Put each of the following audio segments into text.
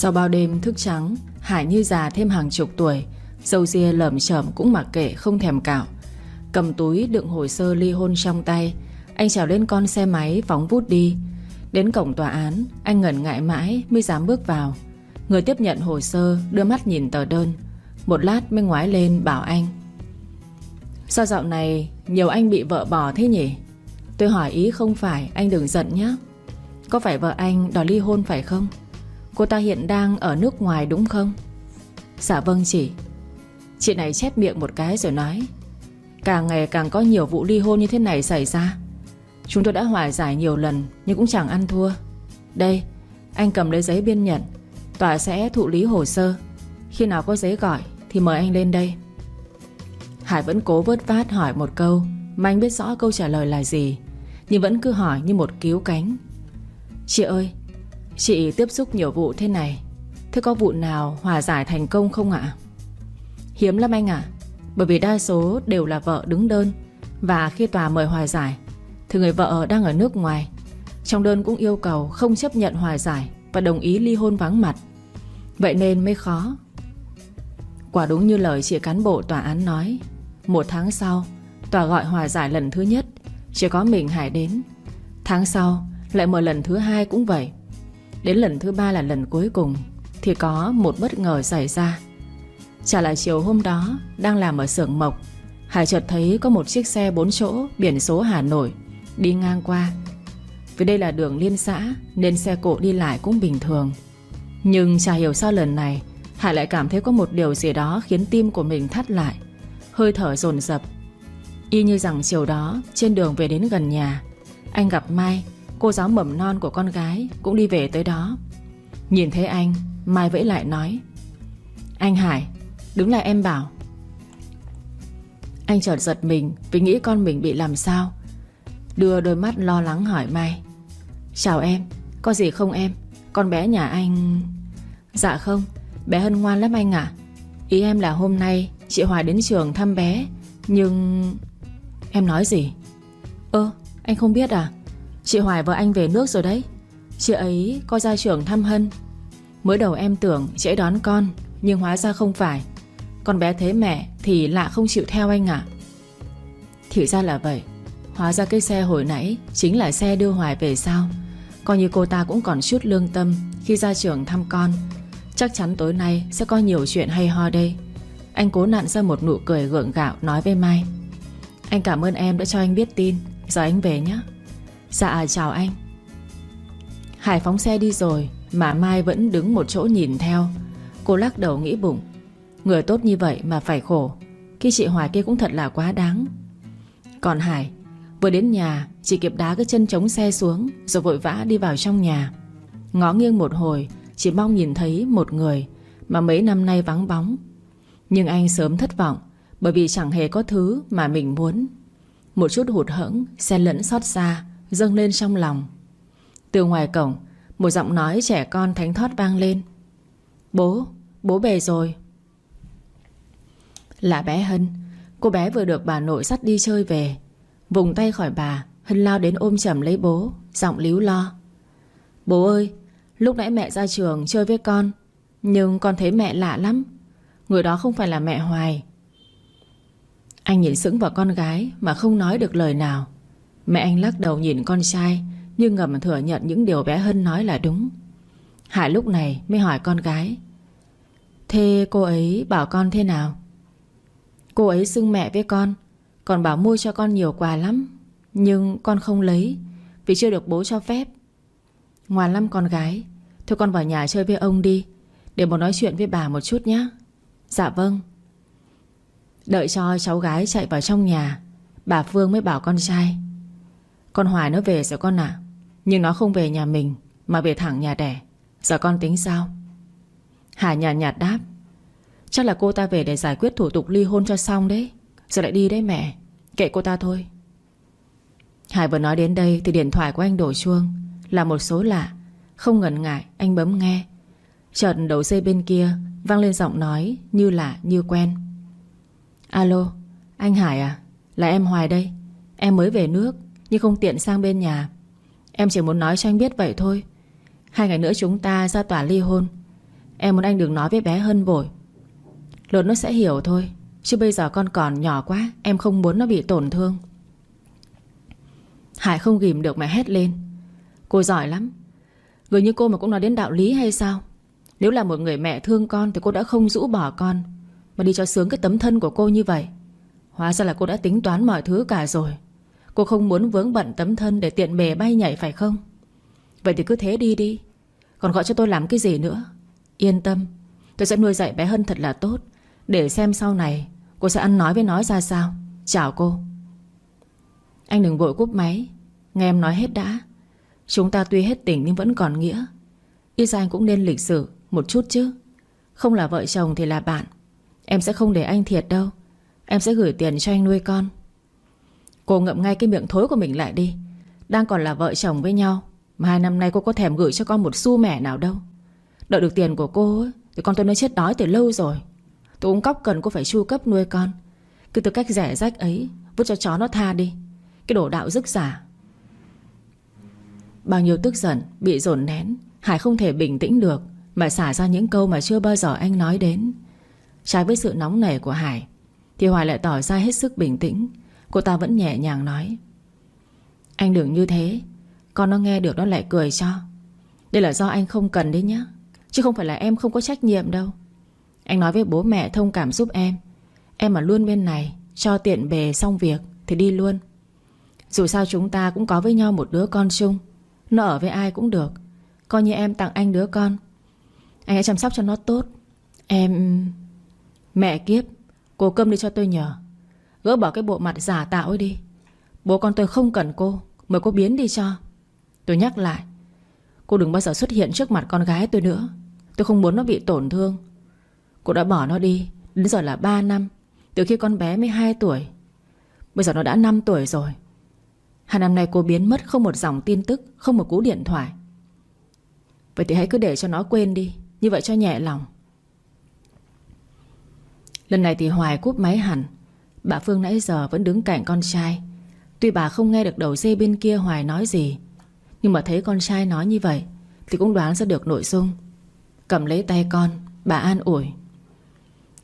Sau bao đêm thức trắng, Hải như già thêm hàng chục tuổi, Dâu ria lởm chởm cũng mặc kệ không thèm cạo. Cầm túi đựng hồ sơ ly hôn trong tay, Anh trèo lên con xe máy phóng vút đi. Đến cổng tòa án, Anh ngẩn ngại mãi mới dám bước vào. Người tiếp nhận hồ sơ đưa mắt nhìn tờ đơn. Một lát mới ngoái lên bảo anh. Sao dạo này Nhiều anh bị vợ bỏ thế nhỉ? Tôi hỏi ý không phải Anh đừng giận nhé Có phải vợ anh đòi ly hôn phải không? Cô ta hiện đang ở nước ngoài đúng không? Dạ vâng chị. Chị này chép miệng một cái rồi nói, Càng ngày càng có nhiều vụ ly hôn như thế này xảy ra. Chúng tôi đã hòa giải nhiều lần Nhưng cũng chẳng ăn thua. Đây, Anh cầm lấy giấy biên nhận, Tòa sẽ thụ lý hồ sơ. Khi nào có giấy gọi Thì mời anh lên đây. Hải vẫn cố vớt vát hỏi một câu, Mà anh biết rõ câu trả lời là gì, Nhưng vẫn cứ hỏi như một cứu cánh. Chị ơi Chị tiếp xúc nhiều vụ thế này, Thế có vụ nào hòa giải thành công không ạ? Hiếm lắm anh ạ, Bởi vì đa số đều là vợ đứng đơn, Và khi tòa mời hòa giải, Thì người vợ đang ở nước ngoài. Trong đơn cũng yêu cầu không chấp nhận hòa giải Và đồng ý ly hôn vắng mặt. Vậy nên mới khó. Quả đúng như lời chị cán bộ tòa án nói, Một tháng sau, Tòa gọi hòa giải lần thứ nhất, Chỉ có mình Hải đến. Tháng sau, lại mời lần thứ hai cũng vậy. Đến lần thứ ba là lần cuối cùng, Thì có một bất ngờ xảy ra. Trả là chiều hôm đó, Đang làm ở xưởng mộc, Hải chợt thấy có một chiếc xe 4 chỗ Biển số Hà Nội Đi ngang qua. Vì đây là đường liên xã, Nên xe cộ đi lại cũng bình thường. Nhưng chả hiểu sao lần này, Hải lại cảm thấy có một điều gì đó Khiến tim của mình thắt lại, Hơi thở dồn dập. Y như rằng chiều đó, Trên đường về đến gần nhà, Anh gặp Mai Cô giáo mầm non của con gái Cũng đi về tới đó. Nhìn thấy anh, Mai vẫy lại nói, Anh Hải, Đứng lại em bảo. Anh chợt giật mình Vì nghĩ con mình bị làm sao, Đưa đôi mắt lo lắng hỏi Mai, Chào em, Có gì không em? Con bé nhà anh Dạ không, Bé Hân ngoan lắm anh ạ. Ý em là hôm nay Chị Hoài đến trường thăm bé, Nhưng Em nói gì? Ơ, anh không biết à? Chị Hoài vợ anh về nước rồi đấy. Chị ấy có gia trưởng thăm Hân. Mới đầu em tưởng chị ấy đón con, Nhưng hóa ra không phải. Con bé thấy mẹ thì lạ không chịu theo anh ạ. Thì ra là vậy. Hóa ra cái xe hồi nãy Chính là xe đưa Hoài về sao? Coi như cô ta cũng còn chút lương tâm Khi ra trường thăm con. Chắc chắn tối nay sẽ có nhiều chuyện hay ho đây. Anh cố nặn ra một nụ cười gượng gạo Nói với Mai. Anh cảm ơn em đã cho anh biết tin. Giờ anh về nhé Dạ chào anh. Hải phóng xe đi rồi, Mà Mai vẫn đứng một chỗ nhìn theo. Cô lắc đầu nghĩ bụng. Người tốt như vậy mà phải khổ. Khi chị Hoài kia cũng thật là quá đáng. Còn Hải, Vừa đến nhà Chỉ kịp đá cái chân chống xe xuống, Rồi vội vã đi vào trong nhà. Ngó nghiêng một hồi, Chỉ mong nhìn thấy một người Mà mấy năm nay vắng bóng. Nhưng anh sớm thất vọng, Bởi vì chẳng hề có thứ mà mình muốn. Một chút hụt hẫng, Xen lẫn xót xa dâng lên trong lòng. Từ ngoài cổng Một giọng nói trẻ con thánh thót vang lên. Bố, bố về rồi. Là bé Hân. Cô bé vừa được bà nội dắt đi chơi về. Vùng tay khỏi bà Hân lao đến ôm chầm lấy bố Giọng líu lo. Bố ơi, lúc nãy mẹ ra trường chơi với con Nhưng con thấy mẹ lạ lắm. Người đó không phải là mẹ Hoài. Anh nhìn sững vào con gái Mà không nói được lời nào. Mẹ anh lắc đầu nhìn con trai, Nhưng ngầm thừa nhận những điều bé Hân nói là đúng. Hải lúc này mới hỏi con gái, Thế cô ấy bảo con thế nào? Cô ấy xưng mẹ với con, Còn bảo mua cho con nhiều quà lắm, Nhưng con không lấy, Vì chưa được bố cho phép. Ngoan lắm con gái, Thôi con vào nhà chơi với ông đi, Để bố nói chuyện với bà một chút nhé Dạ vâng. Đợi cho cháu gái chạy vào trong nhà, Bà Phương mới bảo con trai con Hoài nó về rồi con ạ. Nhưng nó không về nhà mình, Mà về thẳng nhà đẻ. Giờ con tính sao? Hải nhạt nhạt đáp. Chắc là cô ta về để giải quyết thủ tục ly hôn cho xong đấy. Giờ lại đi đấy mẹ. Kệ cô ta thôi. Hải vừa nói đến đây thì điện thoại của anh đổ chuông. Là một số lạ. Không ngần ngại, anh bấm nghe. Chợt đầu dây bên kia Vang lên giọng nói như lạ, như quen. Alo, Anh Hải à? Là em Hoài đây. Em mới về nước nhưng không tiện sang bên nhà. Em chỉ muốn nói cho anh biết vậy thôi. Hai ngày nữa chúng ta ra tòa ly hôn. Em muốn anh đừng nói với bé Hân vội. Lớn nó sẽ hiểu thôi, Chứ bây giờ con còn nhỏ quá, Em không muốn nó bị tổn thương. Hải không ghim được mà hét lên. Cô giỏi lắm. Người như cô mà cũng nói đến đạo lý hay sao? Nếu là một người mẹ thương con Thì cô đã không rũ bỏ con, Mà đi cho sướng cái tấm thân của cô như vậy. Hóa ra là cô đã tính toán mọi thứ cả rồi. Cô không muốn vướng bận tấm thân Để tiện bề bay nhảy phải không? Vậy thì cứ thế đi đi. Còn gọi cho tôi làm cái gì nữa? Yên tâm, Tôi sẽ nuôi dạy bé Hân thật là tốt. Để xem sau này, Cô sẽ ăn nói với nó ra sao. Chào cô. Anh đừng vội cúp máy. Nghe em nói hết đã. Chúng ta tuy hết tình nhưng vẫn còn nghĩa. Ít ra anh cũng nên lịch sử Một chút chứ. Không là vợ chồng thì là bạn. Em sẽ không để anh thiệt đâu. Em sẽ gửi tiền cho anh nuôi con. Cô ngậm ngay cái miệng thối của mình lại đi. Đang còn là vợ chồng với nhau Mà hai năm nay cô có thèm gửi cho con một xu mẻ nào đâu. Đợi được tiền của cô ấy, Thì con tôi nó chết đói từ lâu rồi. Tôi cũng cóc cần cô phải chu cấp nuôi con. Cứ từ cách rẻ rách ấy Vứt cho chó nó tha đi. Cái đồ đạo dứt giả Bao nhiêu tức giận Bị dồn nén Hải không thể bình tĩnh được Mà xả ra những câu mà chưa bao giờ anh nói đến. Trái với sự nóng nảy của Hải Thì Hoài lại tỏ ra hết sức bình tĩnh. Cô ta vẫn nhẹ nhàng nói. Anh đừng như thế. Con nó nghe được nó lại cười cho. Đây là do anh không cần đấy nhá. Chứ không phải là em không có trách nhiệm đâu. Anh nói với bố mẹ thông cảm giúp em. Em mà luôn bên này, Cho tiện bề xong việc Thì đi luôn. Dù sao chúng ta cũng có với nhau một đứa con chung. Nó ở với ai cũng được. Coi như em tặng anh đứa con. Anh hãy chăm sóc cho nó tốt. Em... Mẹ kiếp, Cô cơm đi cho tôi nhờ. Gỡ bỏ cái bộ mặt giả tạo ấy đi. Bố con tôi không cần cô, Mời cô biến đi cho. Tôi nhắc lại, Cô đừng bao giờ xuất hiện trước mặt con gái tôi nữa. Tôi không muốn nó bị tổn thương. Cô đã bỏ nó đi, Đến giờ là 3 năm, Từ khi con bé mới 2 tuổi. Bây giờ nó đã 5 tuổi rồi. Hai năm nay cô biến mất không một dòng tin tức, Không một cú điện thoại. Vậy thì hãy cứ để cho nó quên đi, Như vậy cho nhẹ lòng. Lần này thì Hoài cúp máy hẳn. Bà Phương nãy giờ vẫn đứng cạnh con trai. Tuy bà không nghe được đầu dây bên kia Hoài nói gì, Nhưng mà thấy con trai nói như vậy Thì cũng đoán ra được nội dung. Cầm lấy tay con, Bà an ủi.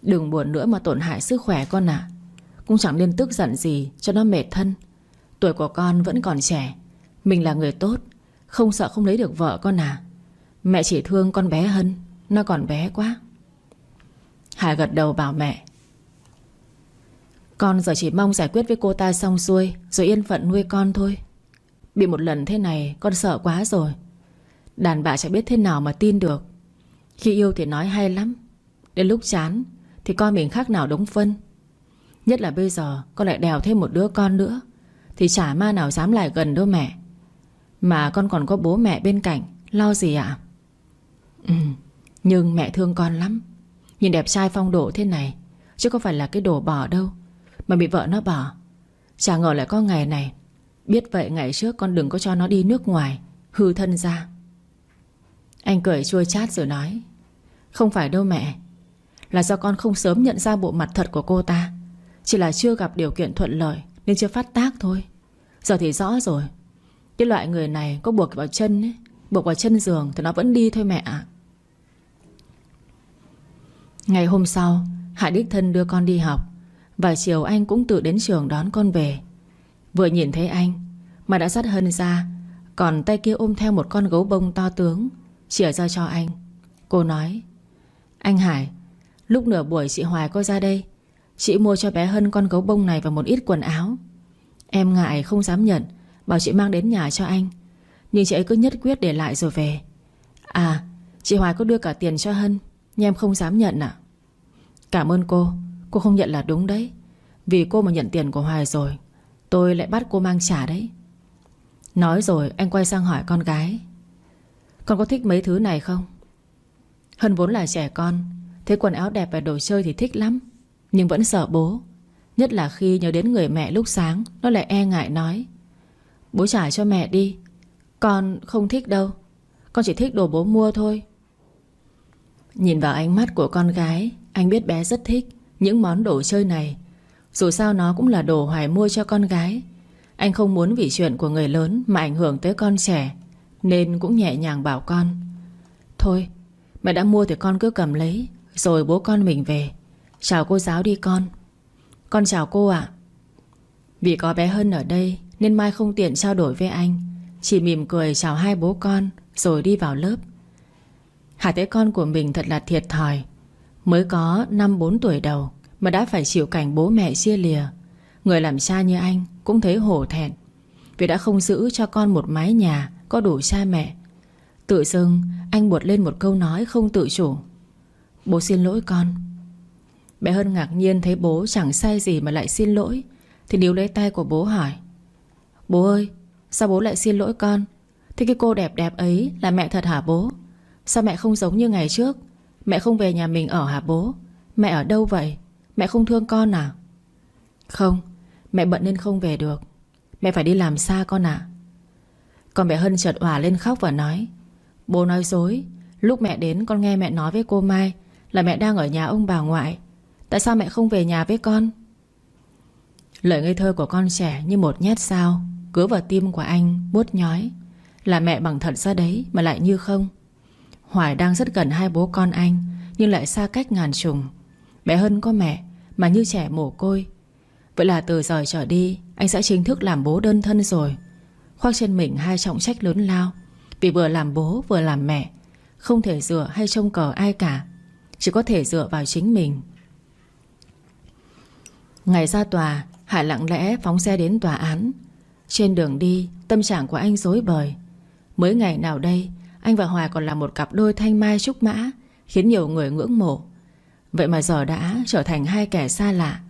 Đừng buồn nữa mà tổn hại sức khỏe con ạ. Cũng chẳng nên tức giận gì Cho nó mệt thân. Tuổi của con vẫn còn trẻ. Mình là người tốt, Không sợ không lấy được vợ con à. Mẹ chỉ thương con bé Hân, Nó còn bé quá. Hải gật đầu bảo mẹ con giờ chỉ mong giải quyết với cô ta xong xuôi, Rồi yên phận nuôi con thôi. Bị một lần thế này, con sợ quá rồi. Đàn bà chả biết thế nào mà tin được. Khi yêu thì nói hay lắm, Đến lúc chán Thì coi mình khác nào đống phân. Nhất là bây giờ, con lại đèo thêm một đứa con nữa, Thì chả ma nào dám lại gần đâu mẹ. Mà con còn có bố mẹ bên cạnh, Lo gì ạ? Ừ Nhưng mẹ thương con lắm. Nhìn đẹp trai phong độ thế này, Chứ có phải là cái đồ bỏ đâu. Mà bị vợ nó bỏ Chả ngờ lại có ngày này. Biết vậy ngày trước con đừng có cho nó đi nước ngoài, Hư thân ra. Anh cười chua chát rồi nói, Không phải đâu mẹ, Là do con không sớm nhận ra bộ mặt thật của cô ta. Chỉ là chưa gặp điều kiện thuận lợi Nên chưa phát tác thôi. Giờ thì rõ rồi. Cái loại người này có buộc vào chân ấy, Buộc vào chân giường thì nó vẫn đi thôi mẹ ạ. Ngày hôm sau Hải đích thân đưa con đi học. Và chiều anh cũng tự đến trường đón con về. Vừa nhìn thấy anh, Mà đã dắt Hân ra Còn tay kia ôm theo một con gấu bông to tướng Chỉa ra cho anh. Cô nói, Anh Hải, Lúc nửa buổi chị Hoài có ra đây, Chị mua cho bé Hân con gấu bông này Và một ít quần áo. Em ngại không dám nhận, Bảo chị mang đến nhà cho anh. Nhưng chị ấy cứ nhất quyết để lại rồi về. À chị Hoài có đưa cả tiền cho Hân, Nhưng em không dám nhận ạ. Cảm ơn cô. Cô không nhận là đúng đấy. Vì cô mà nhận tiền của Hoài rồi, Tôi lại bắt cô mang trả đấy. Nói rồi, anh quay sang hỏi con gái. Con có thích mấy thứ này không? Hân vốn là trẻ con Thấy quần áo đẹp và đồ chơi thì thích lắm, Nhưng vẫn sợ bố. Nhất là khi nhớ đến người mẹ lúc sáng, Nó lại e ngại nói, Bố trả cho mẹ đi, Con không thích đâu, Con chỉ thích đồ bố mua thôi. Nhìn vào ánh mắt của con gái, Anh biết bé rất thích. Những món đồ chơi này. Dù sao nó cũng là đồ Hoài mua cho con gái. Anh không muốn vì chuyện của người lớn Mà ảnh hưởng tới con trẻ, Nên cũng nhẹ nhàng bảo con. Thôi, Mẹ đã mua thì con cứ cầm lấy, Rồi bố con mình về. Chào cô giáo đi con. Con chào cô ạ. Vì có bé Hân ở đây Nên Mai không tiện trao đổi với anh. Chỉ mỉm cười chào hai bố con, Rồi đi vào lớp. Hà thấy con của mình thật là thiệt thòi. Mới có 5-4 tuổi đầu Mà đã phải chịu cảnh bố mẹ chia lìa. Người làm cha như anh Cũng thấy hổ thẹn, Vì đã không giữ cho con một mái nhà Có đủ cha mẹ. Tự dưng, anh buột lên một câu nói không tự chủ. Bố xin lỗi con. Bé Hân ngạc nhiên thấy bố chẳng sai gì mà lại xin lỗi, Thì níu lấy tay của bố hỏi, Bố ơi, Sao bố lại xin lỗi con? Thế cái cô đẹp đẹp ấy là mẹ thật hả bố? Sao mẹ không giống như ngày trước Mẹ không về nhà mình ở hả bố? Mẹ ở đâu vậy? Mẹ không thương con à? Không, Mẹ bận nên không về được. Mẹ phải đi làm xa con ạ. Còn mẹ Hân chợt òa lên khóc và nói, Bố nói dối, Lúc mẹ đến con nghe mẹ nói với cô Mai Là mẹ đang ở nhà ông bà ngoại, Tại sao mẹ không về nhà với con? Lời ngây thơ của con trẻ như một nhát sao Cứ vào tim của anh buốt nhói, Là mẹ bằng thật ra đấy Mà lại như không. Hoài đang rất gần hai bố con anh, Nhưng lại xa cách ngàn trùng. Bé Hân có mẹ, Mà như trẻ mồ côi. Vậy là từ giờ trở đi, Anh sẽ chính thức làm bố đơn thân rồi. Khoác trên mình hai trọng trách lớn lao, Vì vừa làm bố vừa làm mẹ. Không thể dựa hay trông cờ ai cả, Chỉ có thể dựa vào chính mình. Ngày ra tòa, Hải lặng lẽ phóng xe đến tòa án. Trên đường đi, Tâm trạng của anh dối bời. Mới ngày nào đây anh và Hoài còn là một cặp đôi thanh mai trúc mã, Khiến nhiều người ngưỡng mộ. Vậy mà giờ đã trở thành hai kẻ xa lạ.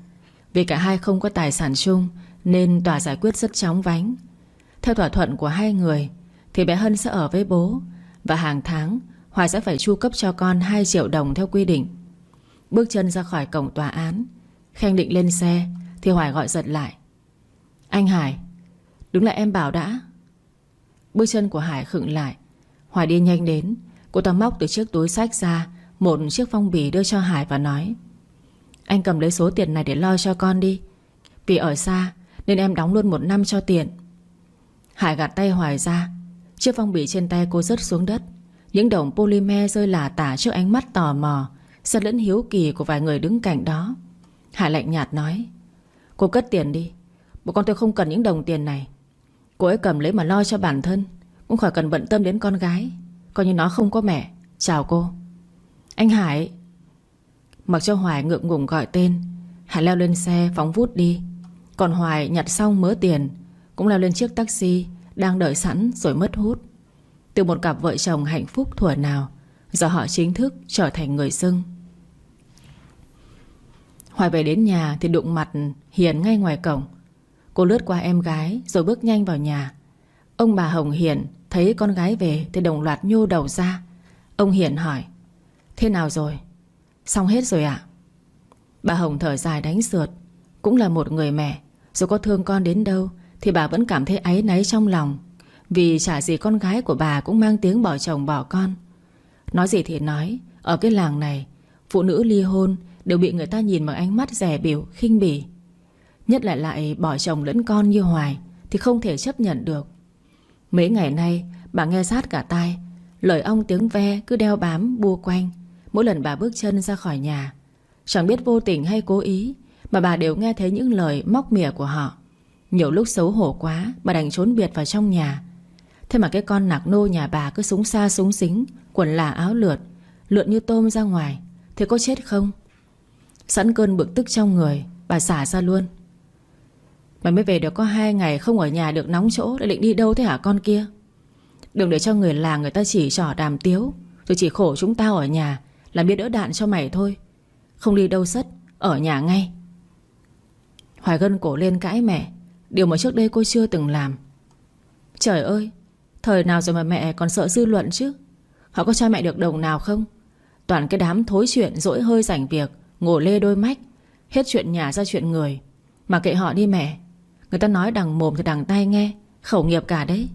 Vì cả hai không có tài sản chung, Nên tòa giải quyết rất chóng vánh. Theo thỏa thuận của hai người, Thì bé Hân sẽ ở với bố, Và hàng tháng Hoài sẽ phải chu cấp cho con 2 triệu đồng theo quy định. Bước chân ra khỏi cổng tòa án, Khanh định lên xe, Thì Hoài gọi giật lại. Anh Hải Đứng lại em bảo đã. Bước chân của Hải khựng lại. Hoài đi nhanh đến. Cô ta móc từ chiếc túi sách ra, Một chiếc phong bì đưa cho Hải và nói, Anh cầm lấy số tiền này để lo cho con đi. Vì ở xa Nên em đóng luôn một năm cho tiền Hải gạt tay Hoài ra. Chiếc phong bì trên tay cô rớt xuống đất. Những đồng polymer rơi lả tả trước ánh mắt tò mò Rất lẫn hiếu kỳ của vài người đứng cạnh đó. Hải lạnh nhạt nói, Cô cất tiền đi. Bố con tôi không cần những đồng tiền này. Cô ấy cầm lấy mà lo cho bản thân. Cũng khỏi cần bận tâm đến con gái. Coi như nó không có mẹ. Chào cô. Anh Hải. Mặc cho Hoài ngượng ngùng gọi tên. Hải leo lên xe, phóng vút đi. Còn Hoài nhặt xong mớ tiền, Cũng leo lên chiếc taxi, Đang đợi sẵn rồi mất hút. Từ một cặp vợ chồng hạnh phúc thuở nào, Giờ họ chính thức trở thành người xưng. Hoài về đến nhà thì đụng mặt Hiền ngay ngoài cổng. Cô lướt qua em gái rồi bước nhanh vào nhà. Ông bà Hồng Hiền Thấy con gái về thì đồng loạt nhô đầu ra. Ông Hiển hỏi Thế nào rồi? Xong hết rồi ạ? Bà Hồng thở dài đánh sượt Cũng là một người mẹ Dù có thương con đến đâu Thì bà vẫn cảm thấy áy náy trong lòng Vì chả gì con gái của bà cũng mang tiếng bỏ chồng bỏ con. Nói gì thì nói Ở cái làng này Phụ nữ ly hôn Đều bị người ta nhìn bằng ánh mắt rẻ biểu, khinh bỉ. Nhất lại lại bỏ chồng lẫn con như Hoài Thì không thể chấp nhận được. Mấy ngày nay, bà nghe sát cả tai. Lời ông tiếng ve cứ đeo bám, bua quanh. Mỗi lần bà bước chân ra khỏi nhà, Chẳng biết vô tình hay cố ý, Mà bà đều nghe thấy những lời móc mỉa của họ. Nhiều lúc xấu hổ quá, Bà đành trốn biệt vào trong nhà. Thế mà cái con nạc nô nhà bà cứ súng xa súng xính, Quần là áo lượt, Lượn như tôm ra ngoài. Thế có chết không? Sẵn cơn bực tức trong người, Bà xả ra luôn. Mày mới về được có hai ngày không ở nhà được nóng chỗ Để định đi đâu thế hả con kia? Đừng để cho người làng người ta chỉ trỏ đàm tiếu, Rồi chỉ khổ chúng tao ở nhà, Làm biết đỡ đạn cho mày thôi. Không đi đâu sất, Ở nhà ngay. Hoài gân cổ lên cãi mẹ, Điều mà trước đây cô chưa từng làm. Trời ơi, Thời nào rồi mà mẹ còn sợ dư luận chứ? Họ có cho mẹ được đồng nào không? Toàn cái đám thối chuyện, dỗi hơi rảnh việc, Ngồi lê đôi mách, Hết chuyện nhà ra chuyện người. Mà kệ họ đi mẹ Người ta nói đằng mồm thì đằng tay nghe, Khẩu nghiệp cả đấy.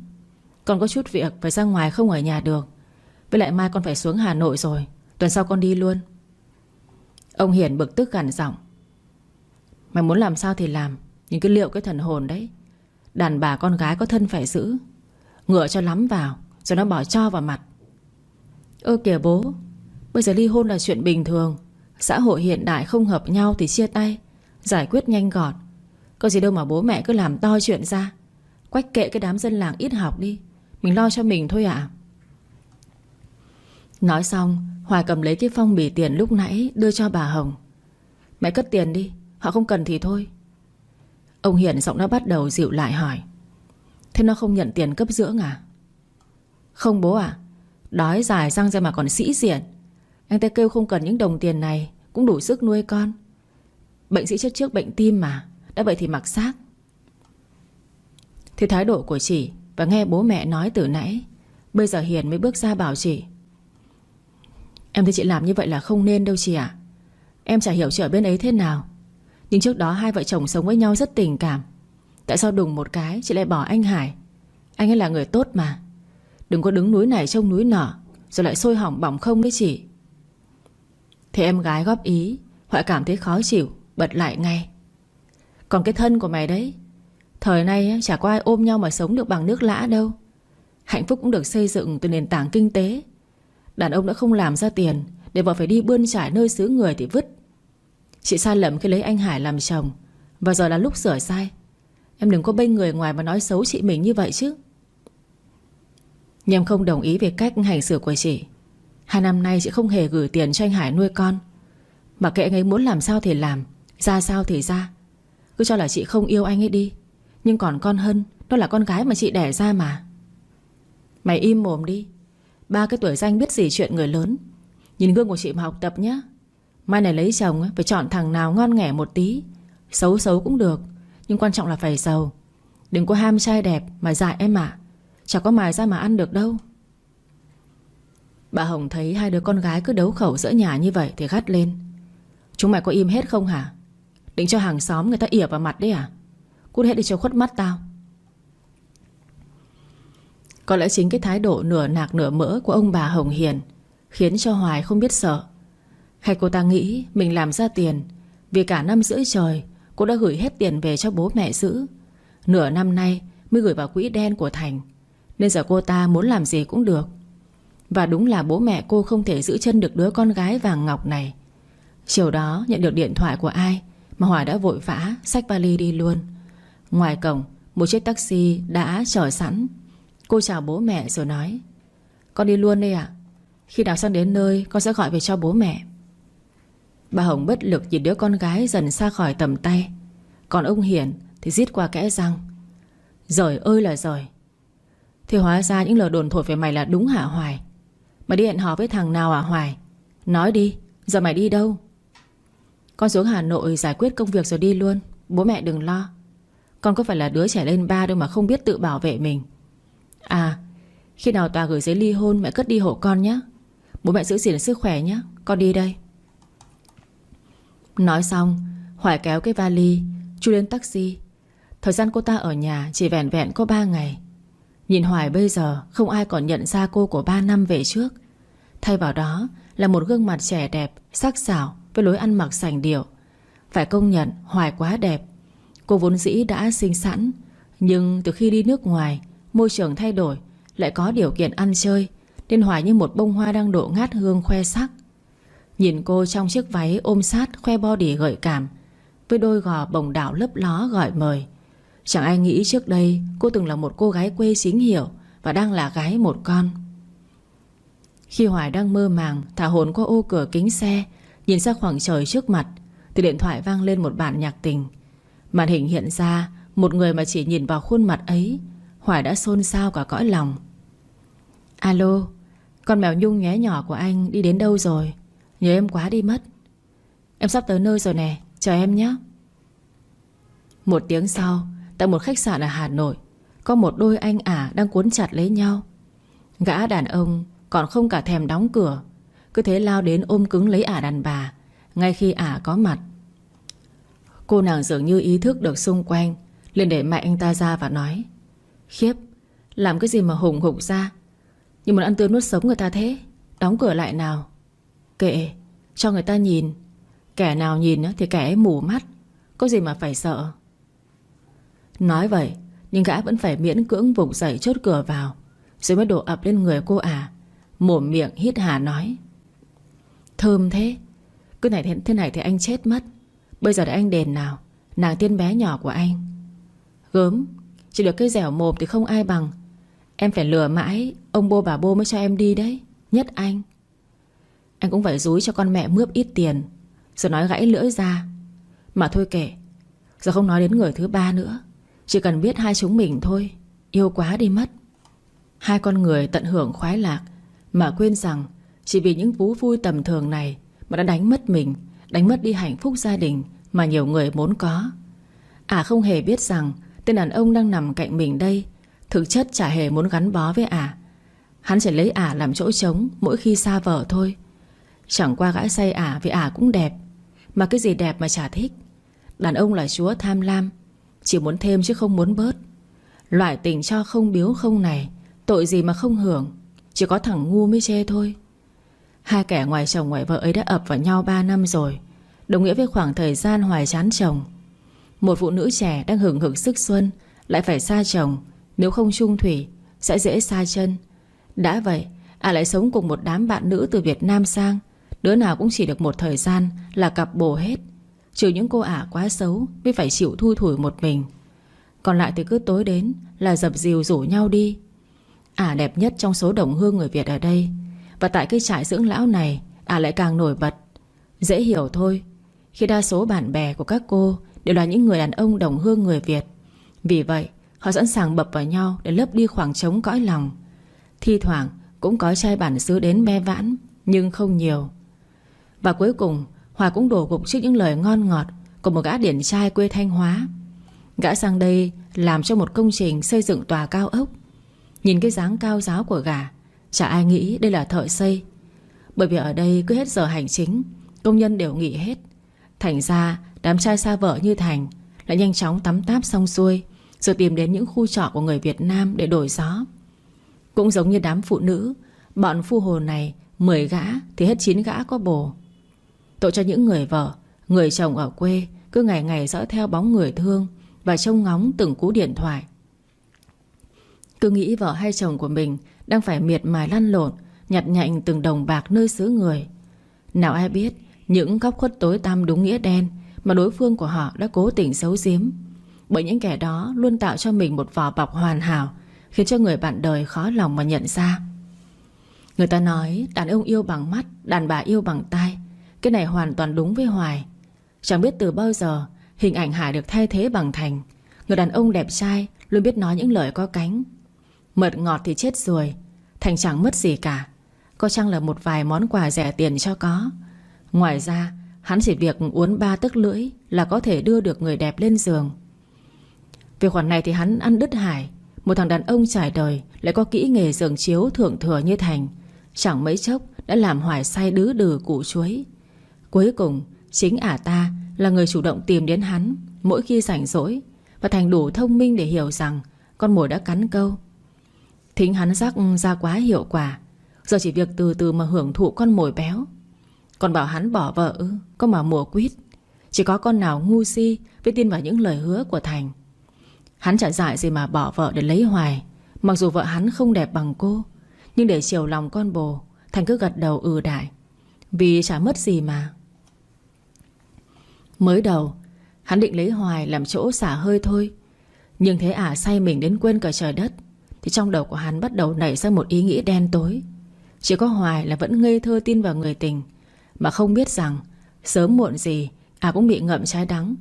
Con có chút việc phải ra ngoài không ở nhà được. Với lại mai con phải xuống Hà Nội rồi, Tuần sau con đi luôn. Ông Hiển bực tức gằn giọng. Mày muốn làm sao thì làm, Nhưng cứ liệu cái thần hồn đấy. Đàn bà con gái có thân phải giữ, Ngựa cho lắm vào, Rồi nó bỏ cho vào mặt. Ơ kìa bố, Bây giờ ly hôn là chuyện bình thường. Xã hội hiện đại không hợp nhau thì chia tay, Giải quyết nhanh gọn. Có gì đâu mà bố mẹ cứ làm to chuyện ra. Quách kệ cái đám dân làng ít học đi. Mình lo cho mình thôi ạ. Nói xong, Hoài cầm lấy cái phong bì tiền lúc nãy Đưa cho bà Hồng. Mẹ cất tiền đi, Họ không cần thì thôi. Ông Hiển giọng nó bắt đầu dịu lại hỏi. Thế nó không nhận tiền cấp dưỡng à? Không bố à Đói dài răng ra mà còn sĩ diện. Anh ta kêu không cần những đồng tiền này, Cũng đủ sức nuôi con. Bệnh sĩ chết trước bệnh tim mà. Đã vậy thì mặc xác. Thì thái độ của chị Và nghe bố mẹ nói từ nãy, Bây giờ Hiền mới bước ra bảo chị. Em thấy chị làm như vậy là không nên đâu chị ạ. Em chả hiểu chị ở bên ấy thế nào. Nhưng trước đó hai vợ chồng sống với nhau rất tình cảm. Tại sao đùng một cái Chị lại bỏ anh Hải? Anh ấy là người tốt mà. Đừng có đứng núi này trông núi nọ, Rồi lại sôi hỏng bỏng không đấy chị. Thế em gái góp ý, Hoại cảm thấy khó chịu, Bật lại ngay. Còn cái thân của mày đấy, Thời nay chả có ai ôm nhau mà sống được bằng nước lã đâu. Hạnh phúc cũng được xây dựng từ nền tảng kinh tế. Đàn ông đã không làm ra tiền, Để vợ phải đi bươn trải nơi xứ người thì vứt. Chị sai lầm khi lấy anh Hải làm chồng, Và giờ là lúc sửa sai. Em đừng có bênh người ngoài mà nói xấu chị mình như vậy chứ. Nhưng em không đồng ý về cách hành xử của chị. Hai năm nay chị không hề gửi tiền cho anh Hải nuôi con. Mà kệ anh ấy muốn làm sao thì làm, Ra sao thì ra. Cứ cho là chị không yêu anh ấy đi. Nhưng còn con Hân Đó là con gái mà chị đẻ ra mà. Mày im mồm đi. Ba cái tuổi danh biết gì chuyện người lớn. Nhìn gương của chị mà học tập nhé Mai này lấy chồng phải chọn thằng nào ngon nghẻ một tí. Xấu xấu cũng được, Nhưng quan trọng là phải giàu. Đừng có ham trai đẹp mà dại em ạ. Chả có mài ra mà ăn được đâu. Bà Hồng thấy hai đứa con gái cứ đấu khẩu giữa nhà như vậy Thì gắt lên. Chúng mày có im hết không hả? Định cho hàng xóm người ta ỉa vào mặt đấy à? Cút hết đi cho khuất mắt tao. Có lẽ chính cái thái độ nửa nạc nửa mỡ của ông bà Hồng Hiền Khiến cho Hoài không biết sợ. Hay cô ta nghĩ mình làm ra tiền, Vì cả năm rưỡi trời Cô đã gửi hết tiền về cho bố mẹ giữ. Nửa năm nay mới gửi vào quỹ đen của Thành, Nên giờ cô ta muốn làm gì cũng được. Và đúng là bố mẹ cô không thể giữ chân được đứa con gái vàng ngọc này. Chiều đó nhận được điện thoại của ai mà Hoài đã vội vã Xách vali đi luôn. Ngoài cổng, Một chiếc taxi đã chờ sẵn. Cô chào bố mẹ rồi nói, Con đi luôn đây ạ. Khi nào sang đến nơi, con sẽ gọi về cho bố mẹ. Bà Hồng bất lực nhìn đứa con gái dần xa khỏi tầm tay. Còn ông Hiển thì rít qua kẽ răng Rời ơi là rời. Thì hóa ra những lời đồn thổi về mày là đúng hả Hoài? Mày đi hẹn hò với thằng nào à Hoài? Nói đi, Giờ mày đi đâu? Con xuống Hà Nội giải quyết công việc rồi đi luôn. Bố mẹ đừng lo. Con có phải là đứa trẻ lên ba đâu mà không biết tự bảo vệ mình? À Khi nào tòa gửi giấy ly hôn, mẹ cất đi hộ con nhé. Bố mẹ giữ gìn sức khỏe nhé. Con đi đây. Nói xong, Hoài kéo cái vali Chu lên taxi. Thời gian cô ta ở nhà chỉ vẹn vẹn có 3 ngày. Nhìn Hoài bây giờ, Không ai còn nhận ra cô của 3 năm về trước. Thay vào đó Là một gương mặt trẻ đẹp, Sắc sảo với lối ăn mặc sành điệu. Phải công nhận, Hoài quá đẹp. Cô vốn dĩ đã sinh sẵn Nhưng từ khi đi nước ngoài, Môi trường thay đổi, Lại có điều kiện ăn chơi, Nên Hoài như một bông hoa đang độ ngát hương khoe sắc. Nhìn cô trong chiếc váy ôm sát Khoe body gợi cảm, Với đôi gò bồng đảo lấp ló gọi mời. Chẳng ai nghĩ trước đây Cô từng là một cô gái quê chính hiểu Và đang là gái một con. Khi Hoài đang mơ màng, Thả hồn qua ô cửa kính xe Nhìn ra khoảng trời trước mặt từ điện thoại vang lên một bản nhạc tình. Màn hình hiện ra, Một người mà chỉ nhìn vào khuôn mặt ấy, Hoài đã xôn xao cả cõi lòng. Alo, Con mèo nhung nhé nhỏ của anh đi đến đâu rồi? Nhớ em quá đi mất. Em sắp tới nơi rồi nè, Chờ em nhé. Một tiếng sau, Tại một khách sạn ở Hà Nội, Có một đôi anh ả đang cuốn chặt lấy nhau. Gã đàn ông còn không cả thèm đóng cửa cứ thế lao đến ôm cứng lấy ả đàn bà, Ngay khi ả có mặt. Cô nàng dường như ý thức được xung quanh, liền để mạnh anh ta ra và nói, Khiếp, Làm cái gì mà hùng hục ra? Nhưng muốn ăn tươi nuốt sống người ta thế? Đóng cửa lại nào. Kệ, Cho người ta nhìn. Kẻ nào nhìn thì kẻ ấy mù mắt, Có gì mà phải sợ. Nói vậy, Nhưng gã vẫn phải miễn cưỡng vùng dậy chốt cửa vào, Rồi mới đổ ập lên người cô à Mồm miệng hít hà nói Thơm thế. Cứ này thế, thế này thì anh chết mất. Bây giờ để anh đền nào? Nàng tiên bé nhỏ của anh. Gớm Chỉ được cái dẻo mồm thì không ai bằng. Em phải lừa mãi Ông bô bà bô mới cho em đi đấy Nhất anh. Anh cũng phải rúi cho con mẹ mướp ít tiền Rồi nói gãy lưỡi ra. Mà thôi kệ Giờ không nói đến người thứ ba nữa. Chỉ cần biết hai chúng mình thôi Yêu quá đi mất. Hai con người tận hưởng khoái lạc Mà quên rằng chỉ vì những vú vui tầm thường này Mà đã đánh mất mình, Đánh mất đi hạnh phúc gia đình Mà nhiều người muốn có. À không hề biết rằng Tên đàn ông đang nằm cạnh mình đây Thực chất chả hề muốn gắn bó với ả. Hắn chỉ lấy ả làm chỗ trống Mỗi khi xa vợ thôi. Chẳng qua gã say ả vì ả cũng đẹp, Mà cái gì đẹp mà chả thích. Đàn ông là chúa tham lam, Chỉ muốn thêm chứ không muốn bớt. Loại tình cho không biếu không này, Tội gì mà không hưởng, Chỉ có thằng ngu mới chê thôi. Hai kẻ ngoài chồng ngoài vợ ấy đã ập vào nhau 3 năm rồi, Đồng nghĩa với khoảng thời gian hoài chán chồng. Một phụ nữ trẻ đang hưởng hực sức xuân, Lại phải xa chồng, Nếu không chung thủy, Sẽ dễ xa chân. Đã vậy À lại sống cùng một đám bạn nữ từ Việt Nam sang, Đứa nào cũng chỉ được một thời gian Là cặp bồ hết. Trừ những cô ả quá xấu Mới phải chịu thu thủi một mình. Còn lại thì cứ tối đến Là dập dìu rủ nhau đi. Ả đẹp nhất trong số đồng hương người Việt ở đây và tại cái trại dưỡng lão này à lại càng nổi bật. Dễ hiểu thôi, Khi đa số bạn bè của các cô Đều là những người đàn ông đồng hương người Việt. Vì vậy, họ sẵn sàng bập vào nhau Để lấp đi khoảng trống cõi lòng. Thi thoảng cũng có trai bản xứ đến me vãn, Nhưng không nhiều. Và cuối cùng, Hòa cũng đổ gục trước những lời ngon ngọt Của một gã điển trai quê Thanh Hóa. Gã sang đây làm cho một công trình xây dựng tòa cao ốc. Nhìn cái dáng cao giáo của gã Chả ai nghĩ đây là thợ xây. Bởi vì ở đây cứ hết giờ hành chính, Công nhân đều nghỉ hết. Thành ra, đám trai xa vợ như Thành Lại nhanh chóng tắm táp xong xuôi, Rồi tìm đến những khu trọ của người Việt Nam Để đổi gió. Cũng giống như đám phụ nữ, Bọn phu hồ này 10 gã thì hết 9 gã có bồ. Tội cho những người vợ, Người chồng ở quê Cứ ngày ngày dõi theo bóng người thương Và trông ngóng từng cú điện thoại. Cứ nghĩ vợ hay chồng của mình đang phải miệt mài lăn lộn, Nhặt nhạnh từng đồng bạc nơi xứ người. Nào ai biết, Những góc khuất tối tăm đúng nghĩa đen Mà đối phương của họ đã cố tình xấu giếm. Bởi những kẻ đó luôn tạo cho mình Một vỏ bọc hoàn hảo, Khiến cho người bạn đời khó lòng mà nhận ra. Người ta nói, đàn ông yêu bằng mắt, Đàn bà yêu bằng tai. Cái này hoàn toàn đúng với Hoài. Chẳng biết từ bao giờ, Hình ảnh Hải được thay thế bằng Thành. Người đàn ông đẹp trai Luôn biết nói những lời có cánh. Mật ngọt thì chết rồi. Thành chẳng mất gì cả. Có chăng là một vài món quà rẻ tiền cho có? Ngoài ra, Hắn chỉ việc uốn ba tức lưỡi Là có thể đưa được người đẹp lên giường. Về khoản này thì hắn ăn đứt hải. Một thằng đàn ông trải đời Lại có kỹ nghề giường chiếu thượng thừa như Thành. Chẳng mấy chốc Đã làm Hoài say đứ đừ củ chuối. Cuối cùng, chính ả ta Là người chủ động tìm đến hắn Mỗi khi rảnh rỗi. Và Thành đủ thông minh để hiểu rằng Con mồi đã cắn câu. Thính hắn rắc ra quá hiệu quả. Giờ chỉ việc từ từ mà hưởng thụ con mồi béo. Còn bảo hắn bỏ vợ, Có mà mùa quýt. Chỉ có con nào ngu si Với tin vào những lời hứa của Thành. Hắn chả dại gì mà bỏ vợ để lấy hoài. Mặc dù vợ hắn không đẹp bằng cô, Nhưng để chiều lòng con bồ, Thành cứ gật đầu ừ đại. Vì chả mất gì mà. Mới đầu, Hắn định lấy Hoài làm chỗ xả hơi thôi. Nhưng thế ả say mình đến quên cả trời đất. Thì trong đầu của hắn bắt đầu nảy ra một ý nghĩ đen tối. Chỉ có Hoài là vẫn ngây thơ tin vào người tình, Mà không biết rằng Sớm muộn gì à cũng bị ngậm trái đắng.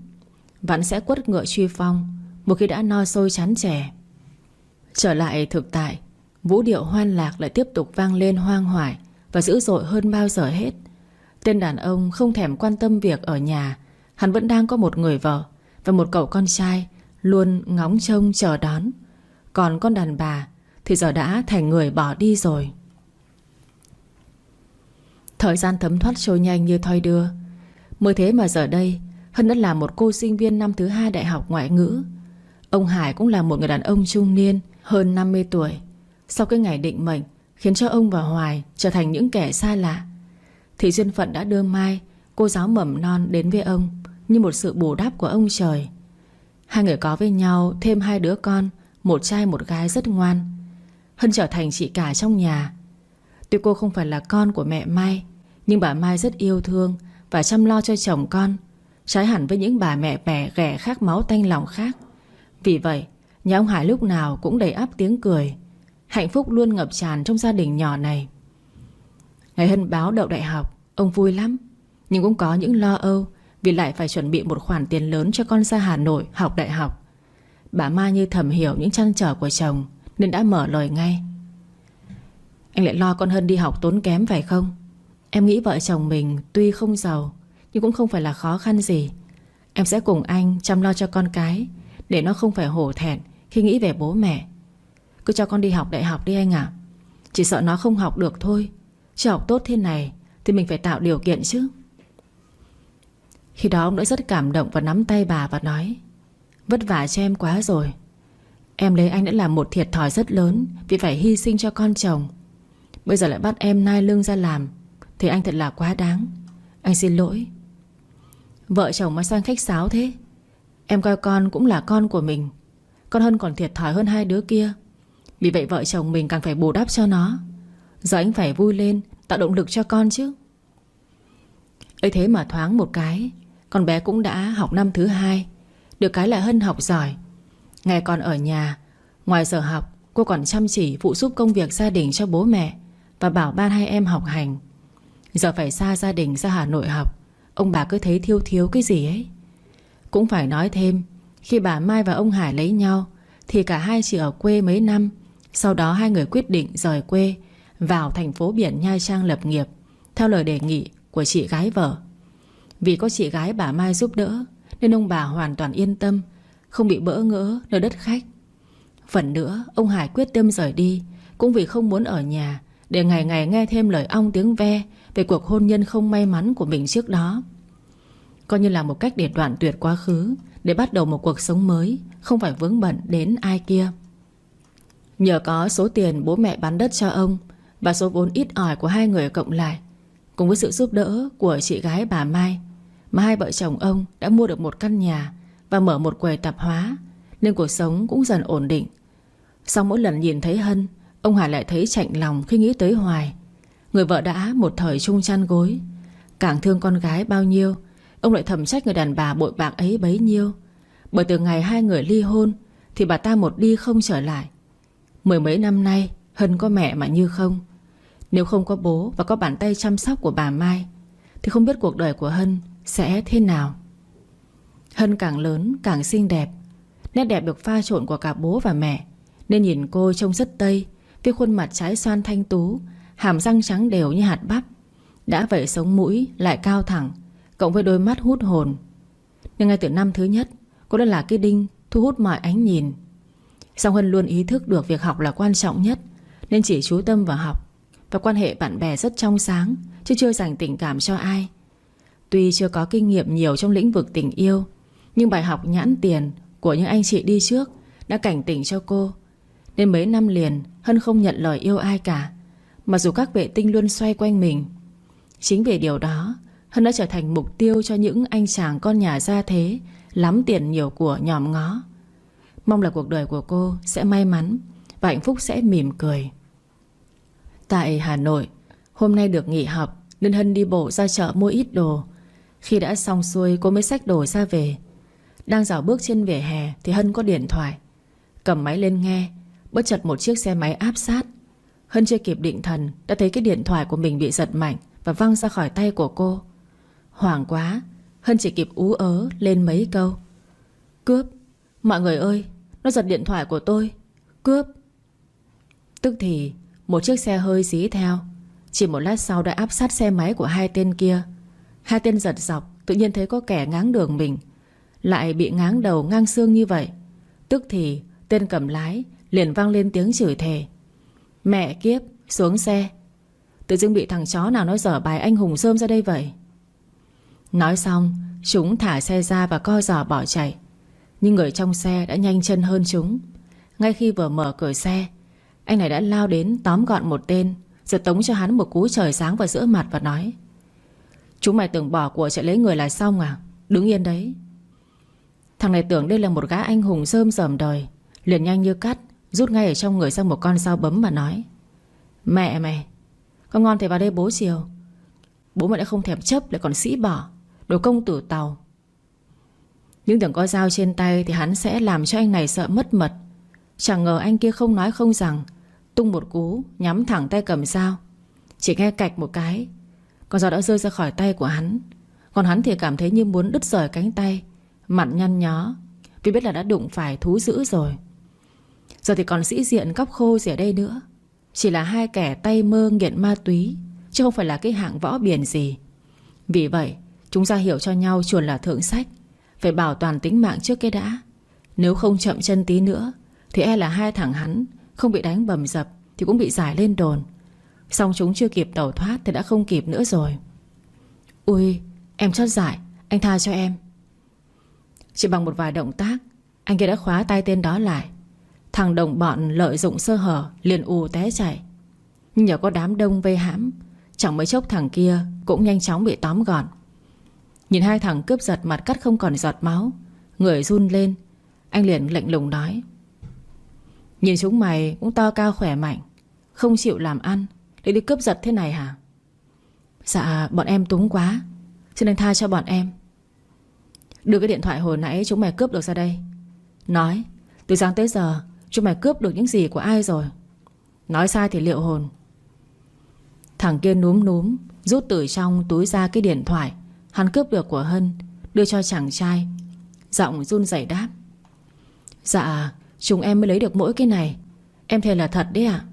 Vẫn sẽ quất ngựa truy phong, Một khi đã no sôi chán trẻ Trở lại thực tại, Vũ điệu hoan lạc lại tiếp tục vang lên hoang hoài Và dữ dội hơn bao giờ hết. Tên đàn ông không thèm quan tâm việc ở nhà, Hắn vẫn đang có một người vợ Và một cậu con trai Luôn ngóng trông chờ đón. Còn con đàn bà Thì giờ đã thành người bỏ đi rồi. Thời gian thấm thoát trôi nhanh như thoi đưa. Mới thế mà giờ đây, Hân đã là một cô sinh viên năm thứ hai đại học ngoại ngữ. Ông Hải cũng là một người đàn ông trung niên, Hơn 50 tuổi. Sau cái ngày định mệnh, Khiến cho ông và Hoài trở thành những kẻ xa lạ. Thì duyên phận đã đưa Mai, Cô giáo mầm non đến với ông như một sự bù đắp của ông trời. Hai người có với nhau thêm hai đứa con một trai một gái rất ngoan. Hân trở thành chị cả trong nhà. Tuy cô không phải là con của mẹ Mai, Nhưng bà Mai rất yêu thương Và chăm lo cho chồng con, Trái hẳn với những bà mẹ bẻ ghẻ khác máu tanh lòng khác. Vì vậy, Nhà ông Hải lúc nào cũng đầy áp tiếng cười, Hạnh phúc luôn ngập tràn trong gia đình nhỏ này. Ngày hân báo đậu đại học, Ông vui lắm, Nhưng cũng có những lo âu Vì lại phải chuẩn bị một khoản tiền lớn cho con ra Hà Nội học đại học. Bà Mai như thầm hiểu những trăn trở của chồng, Nên đã mở lời ngay. Anh lại lo con Hân đi học tốn kém phải không? Em nghĩ vợ chồng mình tuy không giàu, Nhưng cũng không phải là khó khăn gì. Em sẽ cùng anh chăm lo cho con cái, Để nó không phải hổ thẹn Khi nghĩ về bố mẹ. Cứ cho con đi học đại học đi anh ạ. Chỉ sợ nó không học được thôi. Chứ học tốt thế này Thì mình phải tạo điều kiện chứ. Khi đó ông đã rất cảm động Và nắm tay bà và nói Vất vả cho em quá rồi. Em lấy anh đã làm một thiệt thòi rất lớn, Vì phải hy sinh cho con chồng. Bây giờ lại bắt em nai lưng ra làm, Thì anh thật là quá đáng. Anh xin lỗi. Vợ chồng mà sang khách sáo thế, Em coi con cũng là con của mình. Con hơn còn thiệt thòi hơn hai đứa kia. Vì vậy vợ chồng mình càng phải bù đắp cho nó. Giờ anh phải vui lên, Tạo động lực cho con chứ. Ấy thế mà thoáng một cái, Con bé cũng đã học năm thứ hai. Được cái là Hân học giỏi. Ngày còn ở nhà, Ngoài giờ học, cô còn chăm chỉ phụ giúp công việc gia đình cho bố mẹ Và bảo ban hai em học hành. Giờ phải xa gia đình ra Hà Nội học, Ông bà cứ thấy thiếu thiếu cái gì ấy. Cũng phải nói thêm, Khi bà Mai và ông Hải lấy nhau, Thì cả hai chỉ ở quê mấy năm, Sau đó hai người quyết định rời quê, Vào thành phố biển Nha Trang lập nghiệp, Theo lời đề nghị của chị gái vợ. Vì có chị gái bà Mai giúp đỡ nên ông bà hoàn toàn yên tâm, Không bị bỡ ngỡ nơi đất khách. Phần nữa, ông Hải quyết tâm rời đi, Cũng vì không muốn ở nhà, Để ngày ngày nghe thêm lời ong tiếng ve Về cuộc hôn nhân không may mắn của mình trước đó. Coi như là một cách để đoạn tuyệt quá khứ, Để bắt đầu một cuộc sống mới, Không phải vướng bận đến ai kia. Nhờ có số tiền bố mẹ bán đất cho ông Và số vốn ít ỏi của hai người cộng lại, Cùng với sự giúp đỡ của chị gái bà Mai mà hai vợ chồng ông đã mua được một căn nhà Và mở một quầy tạp hóa, Nên cuộc sống cũng dần ổn định. Sau mỗi lần nhìn thấy Hân, Ông Hải lại thấy chạnh lòng khi nghĩ tới Hoài. Người vợ đã một thời chung chăn gối. Càng thương con gái bao nhiêu, Ông lại thầm trách người đàn bà bội bạc ấy bấy nhiêu. Bởi từ ngày hai người ly hôn, Thì bà ta một đi không trở lại. Mười mấy năm nay, Hân có mẹ mà như không. Nếu không có bố và có bàn tay chăm sóc của bà Mai, Thì không biết cuộc đời của Hân sẽ thế nào? Hân càng lớn, càng xinh đẹp. Nét đẹp được pha trộn của cả bố và mẹ. Nên nhìn cô trông rất tây, Với khuôn mặt trái xoan thanh tú, Hàm răng trắng đều như hạt bắp. Đã vậy sống mũi lại cao thẳng, Cộng với đôi mắt hút hồn. Nhưng ngay từ năm thứ nhất, Cô đã là cái đinh thu hút mọi ánh nhìn. Song Hân luôn ý thức được việc học là quan trọng nhất, Nên chỉ chú tâm vào học. Và quan hệ bạn bè rất trong sáng, Chứ chưa dành tình cảm cho ai. Tuy chưa có kinh nghiệm nhiều trong lĩnh vực tình yêu, Nhưng bài học nhãn tiền Của những anh chị đi trước Đã cảnh tỉnh cho cô. Nên mấy năm liền, Hân không nhận lời yêu ai cả. Mặc dù các vệ tinh luôn xoay quanh mình, Chính vì điều đó, Hân đã trở thành mục tiêu cho những anh chàng con nhà gia thế Lắm tiền nhiều của nhòm ngó. Mong là cuộc đời của cô sẽ may mắn Và hạnh phúc sẽ mỉm cười. Tại Hà Nội, Hôm nay được nghỉ học Nên Hân đi bộ ra chợ mua ít đồ. Khi đã xong xuôi, cô mới xách đồ ra về. Đang dạo bước trên vỉa hè Thì Hân có điện thoại. Cầm máy lên nghe, Bất chợt một chiếc xe máy áp sát. Hân chưa kịp định thần, Đã thấy cái điện thoại của mình bị giật mạnh Và văng ra khỏi tay của cô. Hoảng quá, Hân chỉ kịp ú ớ lên mấy câu. Cướp, Mọi người ơi, Nó giật điện thoại của tôi. Cướp. Tức thì, Một chiếc xe hơi dí theo. Chỉ một lát sau đã áp sát xe máy của hai tên kia. Hai tên giật dọc, Tự nhiên thấy có kẻ ngáng đường mình, Lại bị ngáng đầu ngang xương như vậy. Tức thì, tên cầm lái Liền vang lên tiếng chửi thề. Mẹ kiếp, xuống xe. Tự dưng bị thằng chó nào nói dở bài anh hùng sơm ra đây vậy. Nói xong, Chúng thả xe ra và co giò bỏ chạy. Nhưng người trong xe đã nhanh chân hơn chúng. Ngay khi vừa mở cửa xe, Anh này đã lao đến tóm gọn một tên Rồi tống cho hắn một cú trời sáng vào giữa mặt và nói Chúng mày tưởng bỏ của chạy lấy người là xong à? Đứng yên đấy. Thằng này tưởng đây là một gã anh hùng rơm rầm đời, Liền nhanh như cắt, Rút ngay ở trong người sang một con dao bấm mà nói, Mẹ mày Con ngon thì vào đây bố chiều. Bố mày đã không thèm chấp, lại còn sĩ bỏ, Đồ công tử tàu. Nhưng tưởng có dao trên tay Thì hắn sẽ làm cho anh này sợ mất mật. Chẳng ngờ anh kia không nói không rằng, Tung một cú, Nhắm thẳng tay cầm dao, Chỉ nghe cạch một cái con dao đã rơi ra khỏi tay của hắn. Còn hắn thì cảm thấy như muốn đứt rời cánh tay Mặn nhăn nhó. Vì biết là đã đụng phải thú dữ rồi. Giờ thì còn sĩ diện góc khô gì ở đây nữa. Chỉ là hai kẻ tay mơ nghiện ma túy, Chứ không phải là cái hạng võ biển gì. Vì vậy, Chúng ta hiểu cho nhau chuồn là thượng sách. Phải bảo toàn tính mạng trước cái đã. Nếu không chậm chân tí nữa, Thì e là hai thằng hắn Không bị đánh bầm dập Thì cũng bị giải lên đồn. Xong chúng chưa kịp tẩu thoát Thì đã không kịp nữa rồi. Ui, em chót giải Anh tha cho em. Chỉ bằng một vài động tác, Anh kia đã khóa tay tên đó lại. Thằng đồng bọn lợi dụng sơ hở, Liền ù té chạy. Nhưng nhờ có đám đông vây hãm, Chẳng mấy chốc thằng kia Cũng nhanh chóng bị tóm gọn. Nhìn hai thằng cướp giật mặt cắt không còn giọt máu, Người run lên. Anh liền lệnh lùng nói, Nhìn chúng mày cũng to cao khỏe mạnh, Không chịu làm ăn để đi cướp giật thế này hả? Dạ bọn em túng quá. Xin anh tha cho bọn em. Đưa cái điện thoại hồi nãy chúng mày cướp được ra đây. Nói, Từ sáng tới giờ, Chúng mày cướp được những gì của ai rồi? Nói sai thì liệu hồn? Thằng kia núm núm, Rút từ trong túi ra cái điện thoại. Hắn cướp được của Hân, Đưa cho chàng trai. Giọng run rẩy đáp. Dạ chúng em mới lấy được mỗi cái này. Em thề là thật đấy ạ.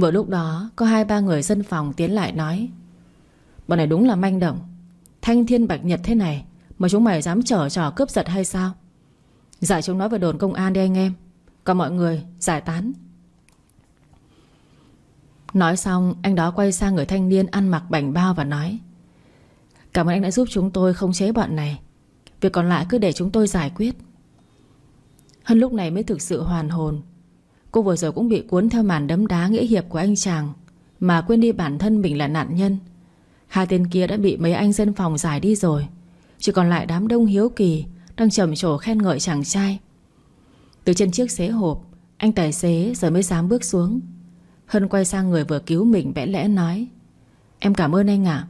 Vừa lúc đó, có hai ba người dân phòng tiến lại nói, Bọn này đúng là manh động. Thanh thiên bạch nhật thế này, Mà chúng mày dám chở trò cướp giật hay sao? Giải chúng nói về đồn công an đi anh em, Còn mọi người giải tán. Nói xong, anh đó quay sang người thanh niên ăn mặc bảnh bao và nói, Cảm ơn anh đã giúp chúng tôi không chế bọn này. Việc còn lại cứ để chúng tôi giải quyết. Hân lúc này mới thực sự hoàn hồn Cô vừa rồi cũng bị cuốn theo màn đấm đá nghĩa hiệp của anh chàng, Mà quên đi bản thân mình là nạn nhân. Hai tên kia đã bị mấy anh dân phòng giải đi rồi, Chỉ còn lại đám đông hiếu kỳ Đang trầm trồ khen ngợi chàng trai. Từ trên chiếc xế hộp, Anh tài xế giờ mới dám bước xuống. Hân quay sang người vừa cứu mình bẽ lẽ nói, Em cảm ơn anh ạ.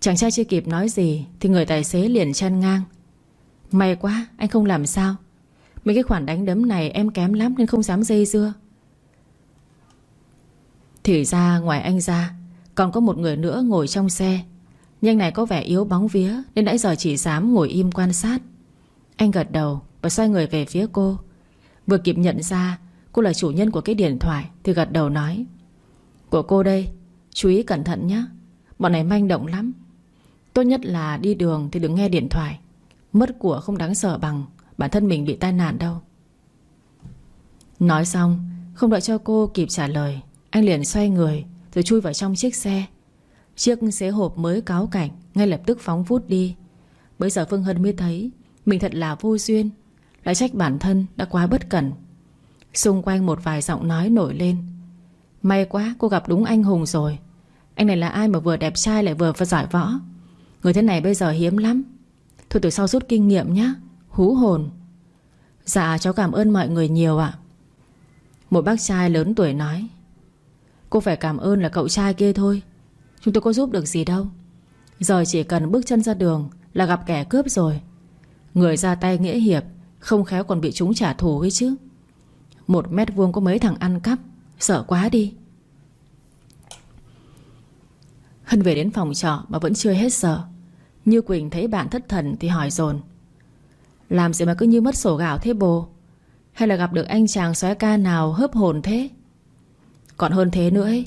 Chàng trai chưa kịp nói gì Thì người tài xế liền chen ngang. May quá, anh không làm sao. Mấy cái khoản đánh đấm này em kém lắm Nên không dám dây dưa. Thì ra, ngoài anh ra, Còn có một người nữa ngồi trong xe. Nhưng này có vẻ yếu bóng vía Nên nãy giờ chỉ dám ngồi im quan sát. Anh gật đầu và xoay người về phía cô. Vừa kịp nhận ra Cô là chủ nhân của cái điện thoại Thì gật đầu nói, Của cô đây, Chú ý cẩn thận nhé Bọn này manh động lắm. Tốt nhất là đi đường thì đừng nghe điện thoại. Mất của không đáng sợ bằng. Bản thân mình bị tai nạn đâu. Nói xong, Không đợi cho cô kịp trả lời, Anh liền xoay người Rồi chui vào trong chiếc xe. Chiếc xế hộp mới cáo cảnh, Ngay lập tức phóng vút đi. Bây giờ Phương Hân mới thấy, Mình thật là vô duyên. Lại trách bản thân đã quá bất cẩn. Xung quanh một vài giọng nói nổi lên. May quá cô gặp đúng anh hùng rồi. Anh này là ai mà vừa đẹp trai lại vừa giỏi võ? Người thế này bây giờ hiếm lắm. Thôi từ sau rút kinh nghiệm nhé Hú hồn. Dạ cháu cảm ơn mọi người nhiều ạ. Một bác trai lớn tuổi nói, Cô phải cảm ơn là cậu trai kia thôi. Chúng tôi có giúp được gì đâu. Giờ chỉ cần bước chân ra đường Là gặp kẻ cướp rồi. Người ra tay nghĩa hiệp, Không khéo còn bị chúng trả thù ấy chứ. Một mét vuông có mấy thằng ăn cắp, Sợ quá đi. Hân về đến phòng trọ mà vẫn chưa hết sợ Như Quỳnh thấy bạn thất thần thì hỏi dồn làm gì mà cứ như mất sổ gạo thế, bồ? Hay là gặp được anh chàng xóa ca nào hớp hồn thế? Còn hơn thế nữa ấy,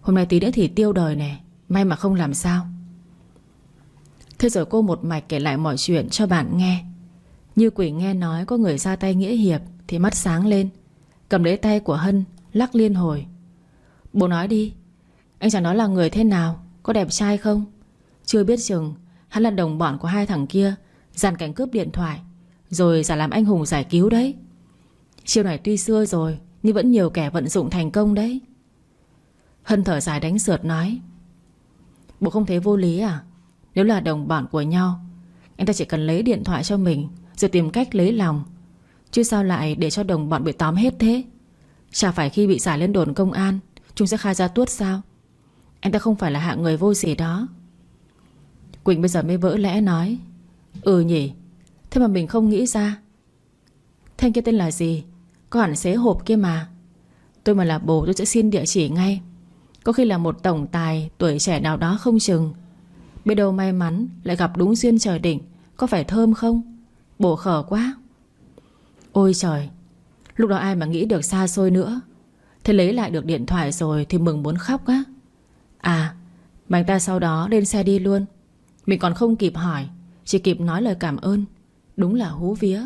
Hôm nay tí nữa thì tiêu đời nè, May mà không làm sao. Thế rồi cô một mạch kể lại mọi chuyện cho bạn nghe. Như quỷ nghe nói có người ra tay nghĩa hiệp Thì mắt sáng lên, Cầm lấy tay của Hân, Lắc liên hồi. Bố nói đi, Anh chàng đó là người thế nào, Có đẹp trai không? Chưa biết chừng, Hắn là đồng bọn của hai thằng kia Giàn cảnh cướp điện thoại. Rồi giả làm anh hùng giải cứu đấy. Chiêu này tuy xưa rồi, Nhưng vẫn nhiều kẻ vận dụng thành công đấy. Hân thở dài đánh sượt nói, Bộ không thấy vô lý à? Nếu là đồng bọn của nhau, Anh ta chỉ cần lấy điện thoại cho mình Rồi tìm cách lấy lòng, Chứ sao lại để cho đồng bọn bị tóm hết thế? Chả phải khi bị giải lên đồn công an, Chúng sẽ khai ra tuốt sao? Anh ta không phải là hạng người vô sỉ đó. Quỳnh bây giờ mới vỡ lẽ nói Ừ nhỉ Thế mà mình không nghĩ ra. Thanh kia tên là gì? Có hẳn xế hộp kia mà. Tôi mà là bố tôi sẽ xin địa chỉ ngay. Có khi là một tổng tài Tuổi trẻ nào đó không chừng. Biết đâu may mắn lại gặp đúng duyên trời đỉnh. Có phải thơm không? Bổ khở quá. Ôi trời, Lúc đó ai mà nghĩ được xa xôi nữa. Thế lấy lại được điện thoại rồi Thì mừng muốn khóc á. À mà anh ta sau đó lên xe đi luôn. Mình còn không kịp hỏi, Chỉ kịp nói lời cảm ơn. Đúng là hú vía.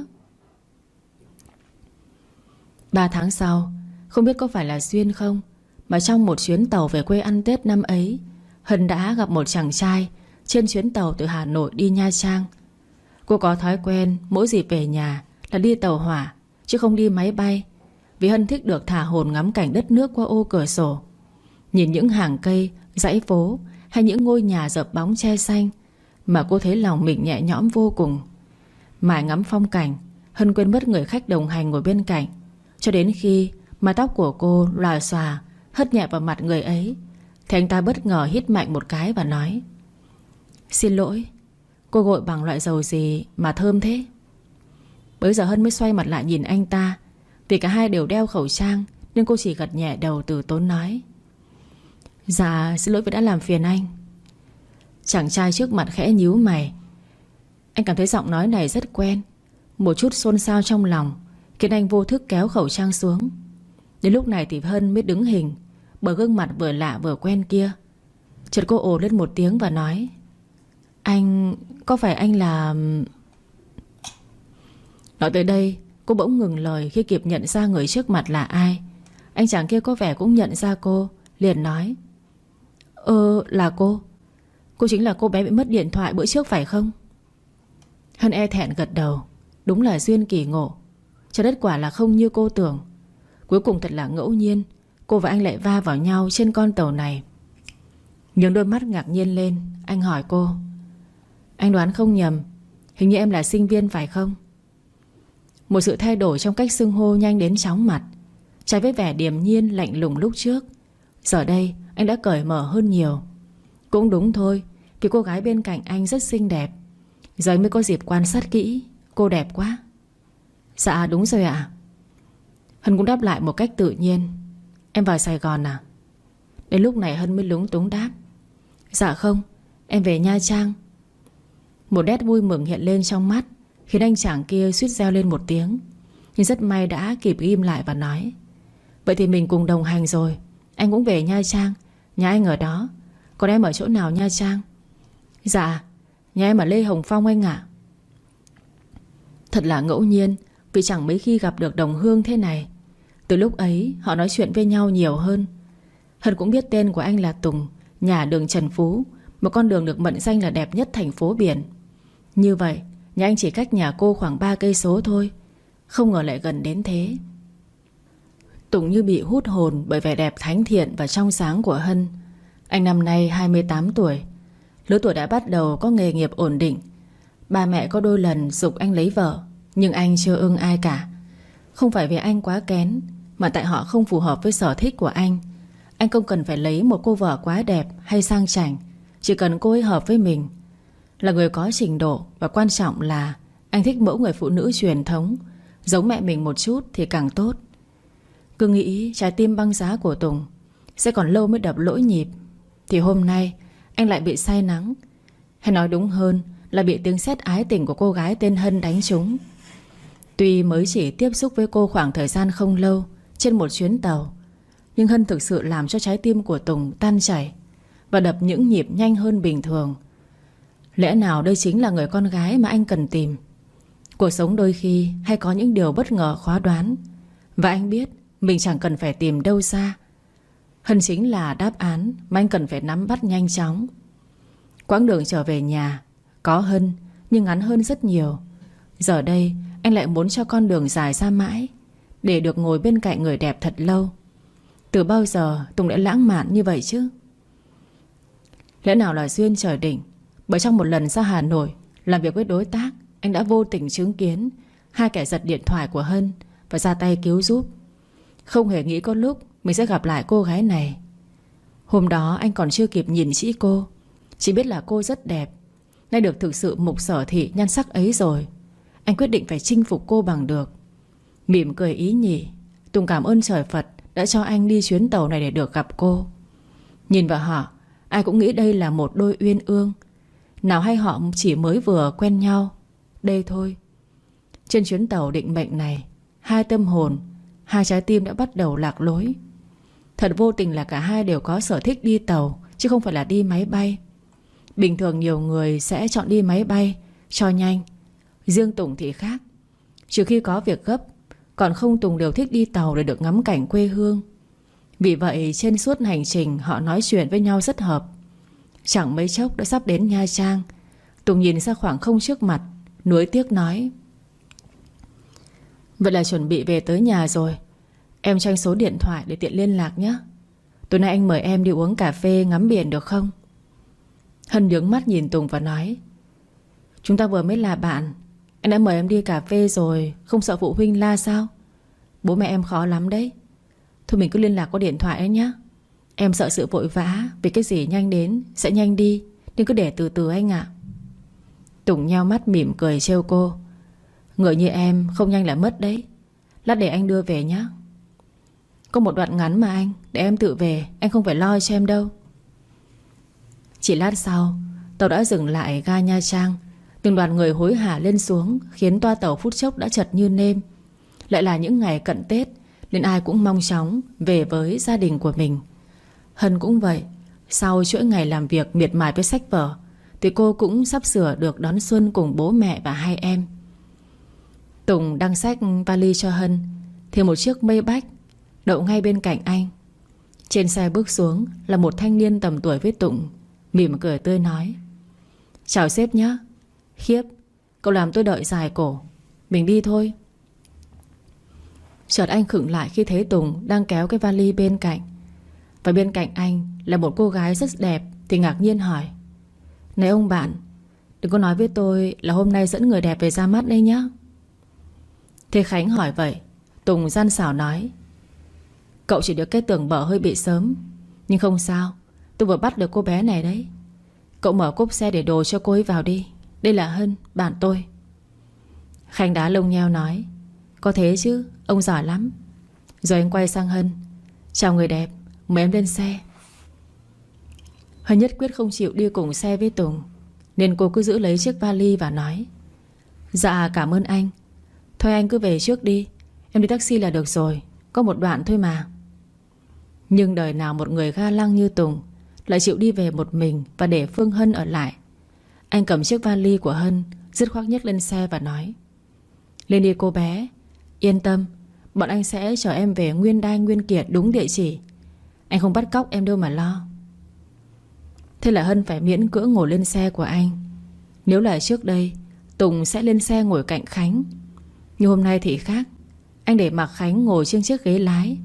Ba tháng sau, Không biết có phải là duyên không, Mà trong một chuyến tàu về quê ăn Tết năm ấy, Hân đã gặp một chàng trai Trên chuyến tàu từ Hà Nội đi Nha Trang. Cô có thói quen Mỗi dịp về nhà là đi tàu hỏa, Chứ không đi máy bay, Vì Hân thích được thả hồn ngắm cảnh đất nước qua ô cửa sổ. Nhìn những hàng cây, Dãy phố Hay những ngôi nhà dập bóng che xanh Mà cô thấy lòng mình nhẹ nhõm vô cùng. Mãi ngắm phong cảnh, Hân quên mất người khách đồng hành ngồi bên cạnh. Cho đến khi Mái tóc của cô lòa xòa, Hất nhẹ vào mặt người ấy, Thì anh ta bất ngờ hít mạnh một cái và nói, Xin lỗi, Cô gội bằng loại dầu gì mà thơm thế? Bây giờ Hân mới xoay mặt lại nhìn anh ta, Vì cả hai đều đeo khẩu trang, Nên cô chỉ gật nhẹ đầu từ tốn nói Dạ xin lỗi vì đã làm phiền anh. Chàng trai trước mặt khẽ nhíu mày anh cảm thấy giọng nói này rất quen, Một chút xôn xao trong lòng, Khiến anh vô thức kéo khẩu trang xuống. Đến lúc này thì Hân mới đứng hình Bởi gương mặt vừa lạ vừa quen kia. Chợt cô ồ lên một tiếng và nói, Anh... có phải anh là... Nói tới đây, Cô bỗng ngừng lời khi kịp nhận ra người trước mặt là ai. Anh chàng kia có vẻ cũng nhận ra cô, Liền nói Ờ là cô. Cô chính là cô bé bị mất điện thoại bữa trước phải không? Hân e thẹn gật đầu. Đúng là duyên kỳ ngộ. Cho đất quả là không như cô tưởng. Cuối cùng thật là ngẫu nhiên, Cô và anh lại va vào nhau trên con tàu này. Nhưng đôi mắt ngạc nhiên lên, Anh hỏi cô, Anh đoán không nhầm, Hình như em là sinh viên phải không? Một sự thay đổi trong cách xưng hô nhanh đến chóng mặt. Trái với vẻ điềm nhiên, lạnh lùng lúc trước, Giờ đây anh đã cởi mở hơn nhiều. Cũng đúng thôi, Vì cô gái bên cạnh anh rất xinh đẹp. Giờ mới có dịp quan sát kỹ. Cô đẹp quá. Dạ đúng rồi ạ. Hân cũng đáp lại một cách tự nhiên. Em vào Sài Gòn à? Đến lúc này Hân mới lúng túng đáp. Dạ không, Em về Nha Trang. Một nét vui mừng hiện lên trong mắt, Khiến anh chàng kia suýt reo lên một tiếng. Nhưng rất may đã kịp ghim lại và nói, Vậy thì mình cùng đồng hành rồi. Anh cũng về Nha Trang, Nhà anh ở đó. Còn em ở chỗ nào Nha Trang? Dạ Nhà em ở Lê Hồng Phong anh ạ. Thật là ngẫu nhiên, Vì chẳng mấy khi gặp được đồng hương thế này. Từ lúc ấy, họ nói chuyện với nhau nhiều hơn. Hân cũng biết tên của anh là Tùng, Nhà đường Trần Phú, Một con đường được mệnh danh là đẹp nhất thành phố biển. Như vậy, Nhà anh chỉ cách nhà cô khoảng 3 cây số thôi, Không ngờ lại gần đến thế. Tùng như bị hút hồn Bởi vẻ đẹp thánh thiện và trong sáng của Hân. Anh năm nay 28 tuổi Lứa tuổi đã bắt đầu có nghề nghiệp ổn định. Ba mẹ có đôi lần dục anh lấy vợ, Nhưng anh chưa ưng ai cả. Không phải vì anh quá kén, Mà tại họ không phù hợp với sở thích của anh. Anh không cần phải lấy một cô vợ quá đẹp Hay sang chảnh, Chỉ cần cô ấy hợp với mình. Là người có trình độ Và quan trọng là Anh thích mẫu người phụ nữ truyền thống, Giống mẹ mình một chút thì càng tốt. Cứ nghĩ trái tim băng giá của Tùng Sẽ còn lâu mới đập lỗi nhịp, Thì hôm nay anh lại bị say nắng. Hay nói đúng hơn Là bị tiếng sét ái tình của cô gái tên Hân đánh trúng. Tuy mới chỉ tiếp xúc với cô khoảng thời gian không lâu Trên một chuyến tàu, Nhưng Hân thực sự làm cho trái tim của Tùng tan chảy Và đập những nhịp nhanh hơn bình thường. Lẽ nào đây chính là người con gái mà anh cần tìm? Cuộc sống đôi khi hay có những điều bất ngờ khó đoán. Và anh biết mình chẳng cần phải tìm đâu xa Hân chính là đáp án Mà anh cần phải nắm bắt nhanh chóng. Quãng đường trở về nhà Có Hân Nhưng ngắn hơn rất nhiều. Giờ đây, anh lại muốn cho con đường dài ra mãi, Để được ngồi bên cạnh người đẹp thật lâu. Từ bao giờ Tùng đã lãng mạn như vậy chứ? Lẽ nào là duyên trời đỉnh Bởi trong một lần ra Hà Nội, Làm việc với đối tác, Anh đã vô tình chứng kiến Hai kẻ giật điện thoại của Hân Và ra tay cứu giúp. Không hề nghĩ có lúc mình sẽ gặp lại cô gái này. Hôm đó anh còn chưa kịp nhìn chị cô. Chỉ biết là cô rất đẹp. Nay được thực sự mục sở thị nhan sắc ấy rồi. Anh quyết định phải chinh phục cô bằng được. Mỉm cười ý nhỉ Tùng cảm ơn trời Phật Đã cho anh đi chuyến tàu này để được gặp cô. Nhìn vào họ, Ai cũng nghĩ đây là một đôi uyên ương. Nào hay họ chỉ mới vừa quen nhau. Đây thôi. Trên chuyến tàu định mệnh này, Hai tâm hồn, Hai trái tim đã bắt đầu lạc lối. Thật vô tình là cả hai đều có sở thích đi tàu, Chứ không phải là đi máy bay. Bình thường nhiều người sẽ chọn đi máy bay, Cho nhanh. Riêng Tùng thì khác. Trừ khi có việc gấp, Còn không Tùng đều thích đi tàu để được ngắm cảnh quê hương. Vì vậy, trên suốt hành trình, Họ nói chuyện với nhau rất hợp. Chẳng mấy chốc đã sắp đến Nha Trang. Tùng nhìn ra khoảng không trước mặt, Nuối tiếc nói, Vậy là chuẩn bị về tới nhà rồi. Em cho anh số điện thoại để tiện liên lạc nhé. Tối nay anh mời em đi uống cà phê ngắm biển được không? Hân nhướng mắt nhìn Tùng và nói, Chúng ta vừa mới là bạn. Anh đã mời em đi cà phê rồi, Không sợ phụ huynh la sao? Bố mẹ em khó lắm đấy. Thôi mình cứ liên lạc qua điện thoại ấy nhé Em sợ sự vội vã Vì cái gì nhanh đến sẽ nhanh đi, Nhưng cứ để từ từ anh ạ. Tùng nhao mắt mỉm cười trêu cô Người như em không nhanh là mất đấy. Lát để anh đưa về nhé có một đoạn ngắn mà anh, Để em tự về, Anh không phải lo cho em đâu. Chỉ lát sau, Tàu đã dừng lại ga Nha Trang. Từng đoàn người hối hả lên xuống, Khiến toa tàu phút chốc đã chật như nêm. Lại là những ngày cận Tết, Nên ai cũng mong chóng Về với gia đình của mình. Hân cũng vậy, Sau chuỗi ngày làm việc miệt mài với sách vở, Thì cô cũng sắp sửa được đón xuân cùng bố mẹ và hai em. Tùng đăng sách vali cho Hân Thì một chiếc mây bách Đậu ngay bên cạnh anh. Trên xe bước xuống Là một thanh niên tầm tuổi với Tùng Mỉm cười tươi nói. Chào sếp nhé Khiếp, Cậu làm tôi đợi dài cổ. Mình đi thôi. Chợt anh khựng lại khi thấy Tùng Đang kéo cái vali bên cạnh. Và bên cạnh anh là một cô gái rất đẹp Thì ngạc nhiên hỏi. Này ông bạn, Đừng có nói với tôi là hôm nay dẫn người đẹp về ra mắt đây nhé Thế Khánh hỏi vậy, Tùng gian xảo nói. Cậu chỉ được cái tưởng bở hơi bị sớm. Nhưng không sao Tôi vừa bắt được cô bé này đấy. Cậu mở cốp xe để đồ cho cô ấy vào đi. Đây là Hân, bạn tôi. Khanh đá lông nheo nói Có thế chứ, ông giỏi lắm. Rồi anh quay sang Hân Chào người đẹp, mời em lên xe. Hân nhất quyết không chịu đi cùng xe với Tùng Nên cô cứ giữ lấy chiếc vali và nói Dạ cảm ơn anh. Thôi anh cứ về trước đi Em đi taxi là được rồi Có một đoạn thôi mà. Nhưng đời nào một người ga lăng như Tùng Lại chịu đi về một mình Và để Phương Hân ở lại. Anh cầm chiếc vali của Hân, Dứt khoác nhấc lên xe và nói, Lên đi cô bé, Yên tâm, Bọn anh sẽ chở em về Nguyên Đai Nguyên Kiệt đúng địa chỉ. Anh không bắt cóc em đâu mà lo. Thế là Hân phải miễn cưỡng ngồi lên xe của anh. Nếu là trước đây, Tùng sẽ lên xe ngồi cạnh Khánh. Nhưng hôm nay thì khác. Anh để mặc Khánh ngồi trên chiếc ghế lái.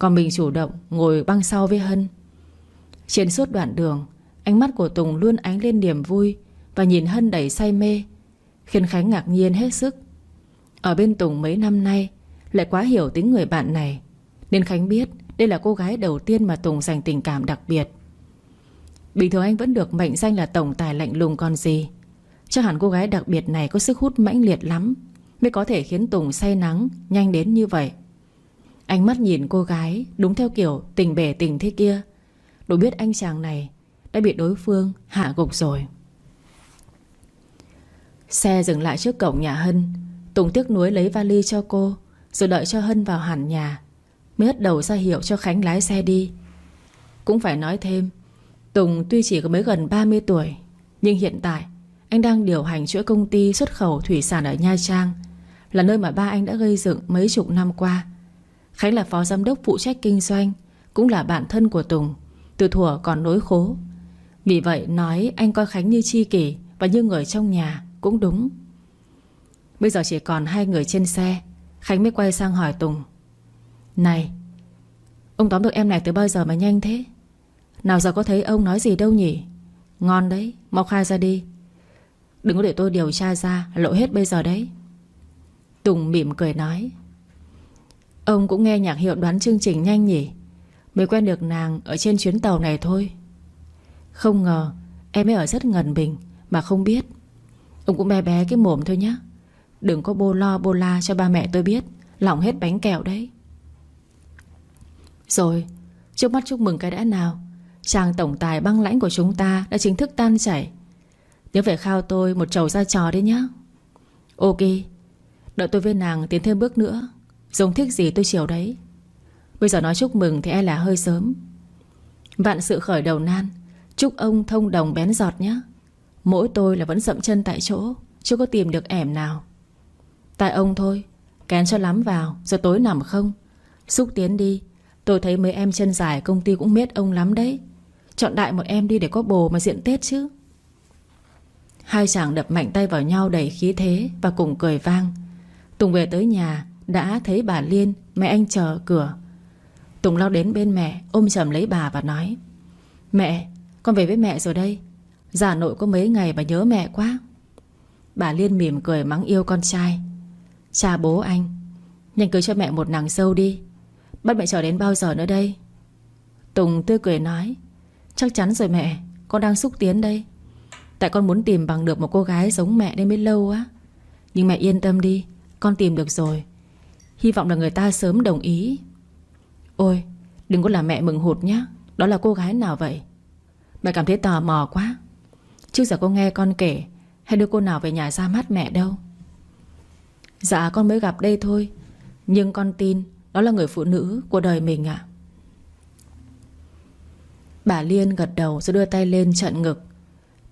Còn mình chủ động ngồi băng sau với Hân. Trên suốt đoạn đường, Ánh mắt của Tùng luôn ánh lên niềm vui Và nhìn Hân đầy say mê, Khiến Khánh ngạc nhiên hết sức. Ở bên Tùng mấy năm nay, Lại quá hiểu tính người bạn này, Nên Khánh biết đây là cô gái đầu tiên mà Tùng dành tình cảm đặc biệt. Bình thường anh vẫn được mệnh danh là tổng tài lạnh lùng còn gì. Chắc hẳn cô gái đặc biệt này có sức hút mãnh liệt lắm Mới có thể khiến Tùng say nắng, Nhanh đến như vậy. Ánh mắt nhìn cô gái Đúng theo kiểu tình bể tình thế kia. Đủ biết anh chàng này Đã bị đối phương hạ gục rồi. Xe dừng lại trước cổng nhà Hân. Tùng tiếc nuối lấy vali cho cô, Rồi đợi cho Hân vào hẳn nhà, Mới hất đầu ra hiệu cho Khánh lái xe đi. Cũng phải nói thêm, Tùng tuy chỉ có mới gần 30 tuổi, Nhưng hiện tại Anh đang điều hành chuỗi công ty xuất khẩu thủy sản ở Nha Trang, là nơi mà ba anh đã gây dựng mấy chục năm qua. Khánh là phó giám đốc phụ trách kinh doanh, Cũng là bạn thân của Tùng. Từ thuở còn nối khố. Vì vậy, nói anh coi Khánh như chi kỷ Và như người trong nhà cũng đúng. Bây giờ chỉ còn hai người trên xe, Khánh mới quay sang hỏi Tùng. Này, Ông tóm được em này từ bao giờ mà nhanh thế? Nào giờ có thấy ông nói gì đâu nhỉ? Ngon đấy, Mau khai ra đi. Đừng có để tôi điều tra ra, Lộ hết bây giờ đấy. Tùng mỉm cười nói. Ông cũng nghe nhạc hiệu đoán chương trình nhanh nhỉ? Mới quen được nàng ở trên chuyến tàu này thôi. Không ngờ, Em ấy ở rất ngần bình Mà không biết. Ông cũng bé bé cái mồm thôi nhé Đừng có bô lo bô la cho ba mẹ tôi biết. Lỏng hết bánh kẹo đấy. Rồi, Trước mắt chúc mừng cái đã nào. Chàng tổng tài băng lãnh của chúng ta Đã chính thức tan chảy. Nhớ phải khao tôi một chầu ra trò đấy nhá. Ok, Đợi tôi với nàng tiến thêm bước nữa. Dùng thích gì tôi chiều đấy. Bây giờ nói chúc mừng thì e là hơi sớm. Vạn sự khởi đầu nan, Chúc ông thông đồng bén giọt nhé. Mỗi tôi là vẫn dậm chân tại chỗ, Chưa có tìm được ẻm nào. Tại ông thôi, Kén cho lắm vào Rồi tối nằm không? Xúc tiến đi, Tôi thấy mấy em chân dài công ty cũng mết ông lắm đấy. Chọn đại một em đi để có bồ mà diện Tết chứ. Hai chàng đập mạnh tay vào nhau đầy khí thế Và cùng cười vang. Tùng về tới nhà đã thấy bà Liên, Mẹ anh chờ cửa. Tùng lao đến bên mẹ, Ôm chầm lấy bà và nói, Mẹ, con về với mẹ rồi đây. Già nội có mấy ngày bà nhớ mẹ quá. Bà Liên mỉm cười mắng yêu con trai, Cha bố anh, Nhanh cưới cho mẹ một nàng sâu đi. Bắt mẹ chờ đến bao giờ nữa đây? Tùng tươi cười nói, Chắc chắn rồi mẹ, Con đang xúc tiến đây. Tại con muốn tìm bằng được một cô gái giống mẹ nên mới lâu á. Nhưng mẹ yên tâm đi, Con tìm được rồi Hy vọng là người ta sớm đồng ý. Ôi, đừng có làm mẹ mừng hụt nhé Đó là cô gái nào vậy? Mẹ cảm thấy tò mò quá. Trước giờ con nghe con kể, Hay đưa cô nào về nhà ra mắt mẹ đâu? Dạ con mới gặp đây thôi. Nhưng con tin Đó là người phụ nữ của đời mình ạ. Bà Liên gật đầu rồi đưa tay lên trận ngực.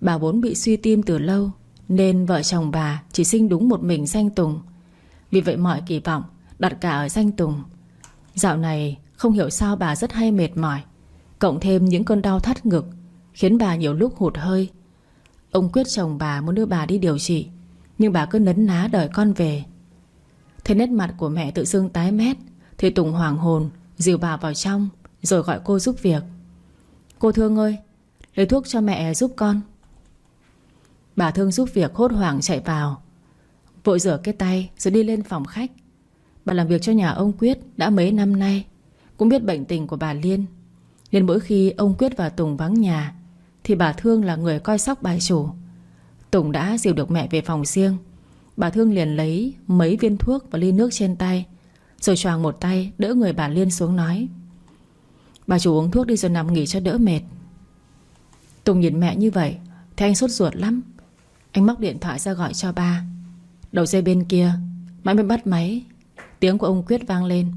Bà vốn bị suy tim từ lâu, Nên vợ chồng bà chỉ sinh đúng một mình danh Tùng. Vì vậy mọi kỳ vọng đặt cả ở danh Tùng. Dạo này không hiểu sao bà rất hay mệt mỏi, Cộng thêm những cơn đau thắt ngực, Khiến bà nhiều lúc hụt hơi. Ông quyết chồng bà muốn đưa bà đi điều trị, Nhưng bà cứ nấn ná đợi con về. Thấy nét mặt của mẹ tự dưng tái mét, Thì Tùng hoàng hồn, Dìu bà vào trong, Rồi gọi cô giúp việc. Cô Thương ơi, Lấy thuốc cho mẹ giúp con. Bà Thương giúp việc hốt hoảng chạy vào, Vội rửa cái tay Rồi đi lên phòng khách. Bà làm việc cho nhà ông Quyết đã mấy năm nay, Cũng biết bệnh tình của bà Liên. Nên mỗi khi ông Quyết và Tùng vắng nhà, Thì bà Thương là người coi sóc bà chủ. Tùng đã dìu được mẹ về phòng riêng. Bà Thương liền lấy mấy viên thuốc và ly nước trên tay, Rồi choàng một tay đỡ người bà Liên xuống nói, Bà chủ uống thuốc đi rồi nằm nghỉ cho đỡ mệt. Tùng nhìn mẹ như vậy Thì anh sốt ruột lắm. Anh móc điện thoại ra gọi cho ba. Đầu dây bên kia, Mãi mới bắt máy. Tiếng của ông Quyết vang lên.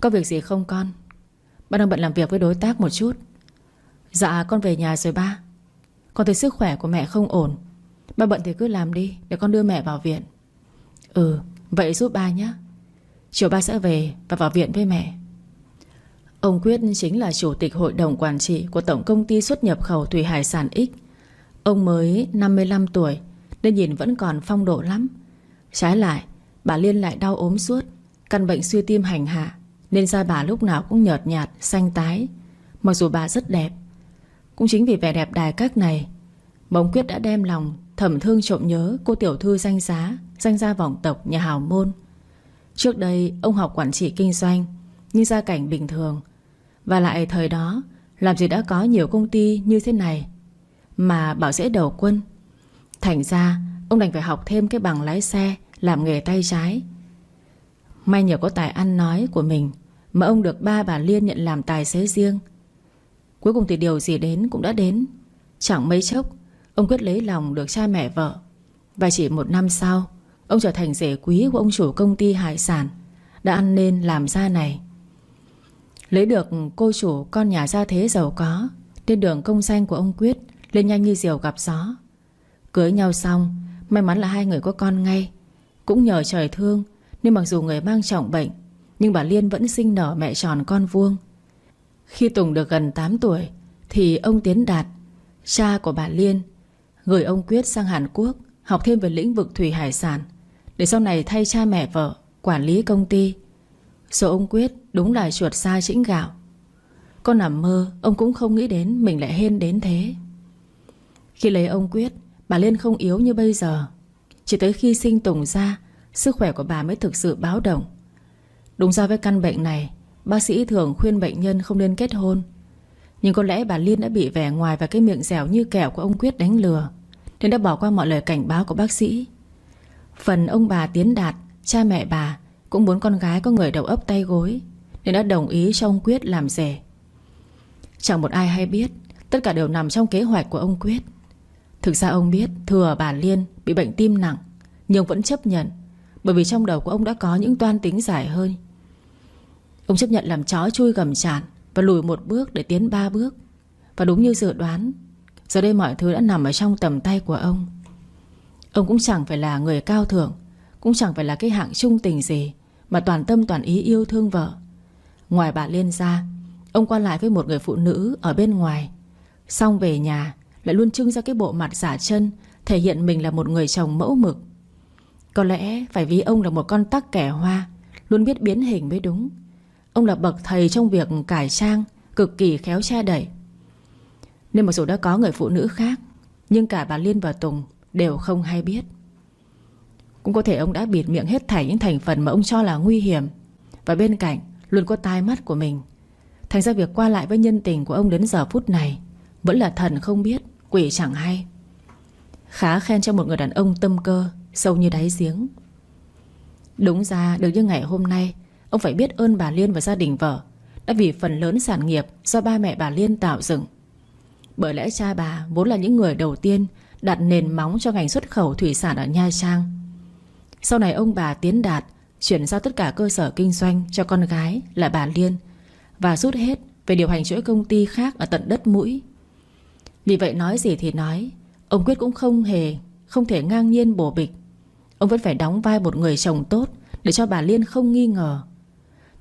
Có việc gì không con? Ba đang bận làm việc với đối tác một chút. Dạ con về nhà rồi ba. Con thấy sức khỏe của mẹ không ổn. Ba bận thì cứ làm đi, Để con đưa mẹ vào viện. Ừ vậy giúp ba nhé. Chiều ba sẽ về và vào viện với mẹ. Ông Quyết chính là chủ tịch hội đồng quản trị Của Tổng Công ty xuất nhập khẩu Thủy Hải sản X. Ông mới 55 tuổi, Nên nhìn vẫn còn phong độ lắm. Trái lại Bà Liên lại đau ốm suốt. Căn bệnh suy tim hành hạ Nên da bà lúc nào cũng nhợt nhạt, xanh tái. Mặc dù bà rất đẹp Cũng chính vì vẻ đẹp đài các này Bóng Quyết đã đem lòng Thẩm thương trộm nhớ cô tiểu thư danh giá Danh gia vọng tộc nhà hào môn. Trước đây ông học quản trị kinh doanh Nhưng gia cảnh bình thường. Và lại thời đó Làm gì đã có nhiều công ty như thế này Mà bảo dễ đầu quân. Thành ra ông đành phải học thêm cái bằng lái xe làm nghề tay trái. May nhờ có tài ăn nói của mình Mà ông được ba bà Liên nhận làm tài xế riêng. Cuối cùng thì điều gì đến cũng đã đến. Chẳng mấy chốc, Ông quyết lấy lòng được cha mẹ vợ. Và chỉ một năm sau, Ông trở thành rể quý của ông chủ công ty hải sản Đã ăn nên làm ra này. Lấy được cô chủ con nhà gia thế giàu có, Trên đường công danh của ông Quyết Lên nhanh như diều gặp gió. Cưới nhau xong, May mắn là hai người có con ngay. Cũng nhờ trời thương, Nên mặc dù người mang trọng bệnh, Nhưng bà Liên vẫn sinh nở mẹ tròn con vuông. Khi Tùng được gần 8 tuổi, Thì ông Tiến Đạt, Cha của bà Liên, Gửi ông Quyết sang Hàn Quốc Học thêm về lĩnh vực thủy hải sản, Để sau này thay cha mẹ vợ Quản lý công ty. Số ông Quyết đúng là chuột xa chĩnh gạo. Con nằm mơ, Ông cũng không nghĩ đến mình lại hên đến thế. Khi lấy ông Quyết, Bà Liên không yếu như bây giờ. Chỉ tới khi sinh Tùng ra, Sức khỏe của bà mới thực sự báo động. Đúng ra với căn bệnh này, Bác sĩ thường khuyên bệnh nhân không nên kết hôn. Nhưng có lẽ bà Liên đã bị vẻ ngoài Và cái miệng dẻo như kẹo của ông Quyết đánh lừa, Nên đã bỏ qua mọi lời cảnh báo của bác sĩ. Phần ông bà Tiến Đạt, Cha mẹ bà, Cũng muốn con gái có người đầu ấp tay gối, Nên đã đồng ý cho ông Quyết làm rể. Chẳng một ai hay biết, Tất cả đều nằm trong kế hoạch của ông Quyết. Thực ra ông biết Thừa bà Liên bị bệnh tim nặng, Nhưng vẫn chấp nhận, Bởi vì trong đầu của ông đã có những toan tính dài hơn Ông chấp nhận làm chó chui gầm chản Và lùi một bước để tiến ba bước. Và đúng như dự đoán, Giờ đây mọi thứ đã nằm ở trong tầm tay của ông. Ông cũng chẳng phải là người cao thượng, Cũng chẳng phải là cái hạng trung tình gì Mà toàn tâm toàn ý yêu thương vợ. Ngoài bà Liên ra, Ông qua lại với một người phụ nữ ở bên ngoài, Xong về nhà lại luôn trưng ra cái bộ mặt giả chân, Thể hiện mình là một người chồng mẫu mực. Có lẽ phải vì ông là một con tắc kẻ hoa, Luôn biết biến hình mới đúng. Ông là bậc thầy trong việc cải trang, Cực kỳ khéo che đẩy Nên mặc dù đã có người phụ nữ khác, Nhưng cả bà Liên và Tùng Đều không hay biết. Cũng có thể ông đã bịt miệng hết thảy những thành phần Mà ông cho là nguy hiểm. Và bên cạnh, luôn có tai mắt của mình. Thành ra việc qua lại với nhân tình của ông đến giờ phút này Vẫn là thần không biết. Quỷ chẳng hay. Khá khen cho một người đàn ông tâm cơ, Sâu như đáy giếng. Đúng ra, được như ngày hôm nay, Ông phải biết ơn bà Liên và gia đình vợ, Đã vì phần lớn sản nghiệp Do ba mẹ bà Liên tạo dựng. Bởi lẽ cha bà vốn là những người đầu tiên Đặt nền móng cho ngành xuất khẩu thủy sản ở Nha Trang. Sau này ông bà tiến đạt Chuyển giao tất cả cơ sở kinh doanh cho con gái là bà Liên Và rút hết về điều hành chuỗi công ty khác ở tận đất mũi. Vì vậy nói gì thì nói. Ông Quyết cũng không hề, Không thể ngang nhiên bổ bịch. Ông vẫn phải đóng vai một người chồng tốt Để cho bà Liên không nghi ngờ.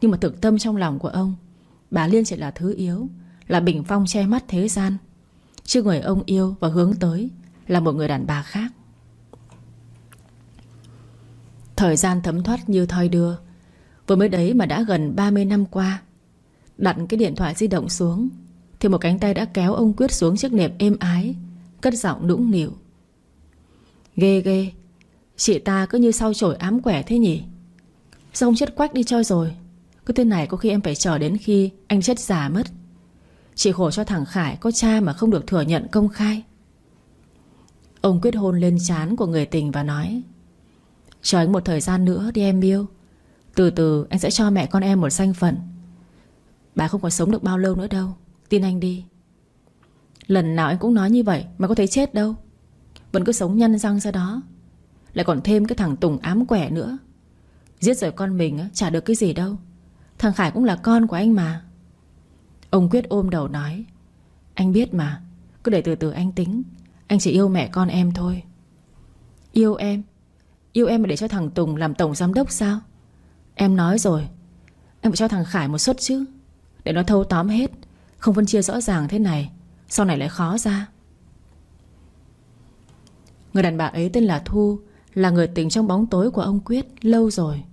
Nhưng mà thực tâm trong lòng của ông, Bà Liên chỉ là thứ yếu, Là bình phong che mắt thế gian. Chứ người ông yêu và hướng tới Là một người đàn bà khác. Thời gian thấm thoát như thoi đưa. Vừa mới đấy mà đã gần 30 năm qua, Đặt cái điện thoại di động xuống thì một cánh tay đã kéo ông Quyết xuống chiếc nệm êm ái, Cất giọng nũng nịu. Ghê ghê, Chị ta cứ như sau chổi ám quẻ thế nhỉ? Sao không chết quách đi cho rồi? Cái tên này có khi em phải chờ đến khi Anh chết già mất. Chị khổ cho thằng Khải có cha mà không được thừa nhận công khai. Ông quyết hôn lên chán của người tình và nói, Chờ anh một thời gian nữa đi em yêu. Từ từ anh sẽ cho mẹ con em một danh phận. Bà không còn sống được bao lâu nữa đâu. Tin anh đi. Lần nào anh cũng nói như vậy Mà có thấy chết đâu. Vẫn cứ sống nhăn răng ra đó. Lại còn thêm cái thằng Tùng ám quẻ nữa. Giết rồi con mình chả được cái gì đâu. Thằng Khải cũng là con của anh mà. Ông Quyết ôm đầu nói, Anh biết mà, Cứ để từ từ anh tính. Anh chỉ yêu mẹ con em thôi. Yêu em? Yêu em mà để cho thằng Tùng làm tổng giám đốc sao? Em nói rồi, Em phải cho thằng Khải một suất chứ, Để nó thâu tóm hết. Không phân chia rõ ràng thế này, Sau này lại khó ra. Người đàn bà ấy tên là Thu, Là người tình trong bóng tối của ông Quyết Lâu rồi.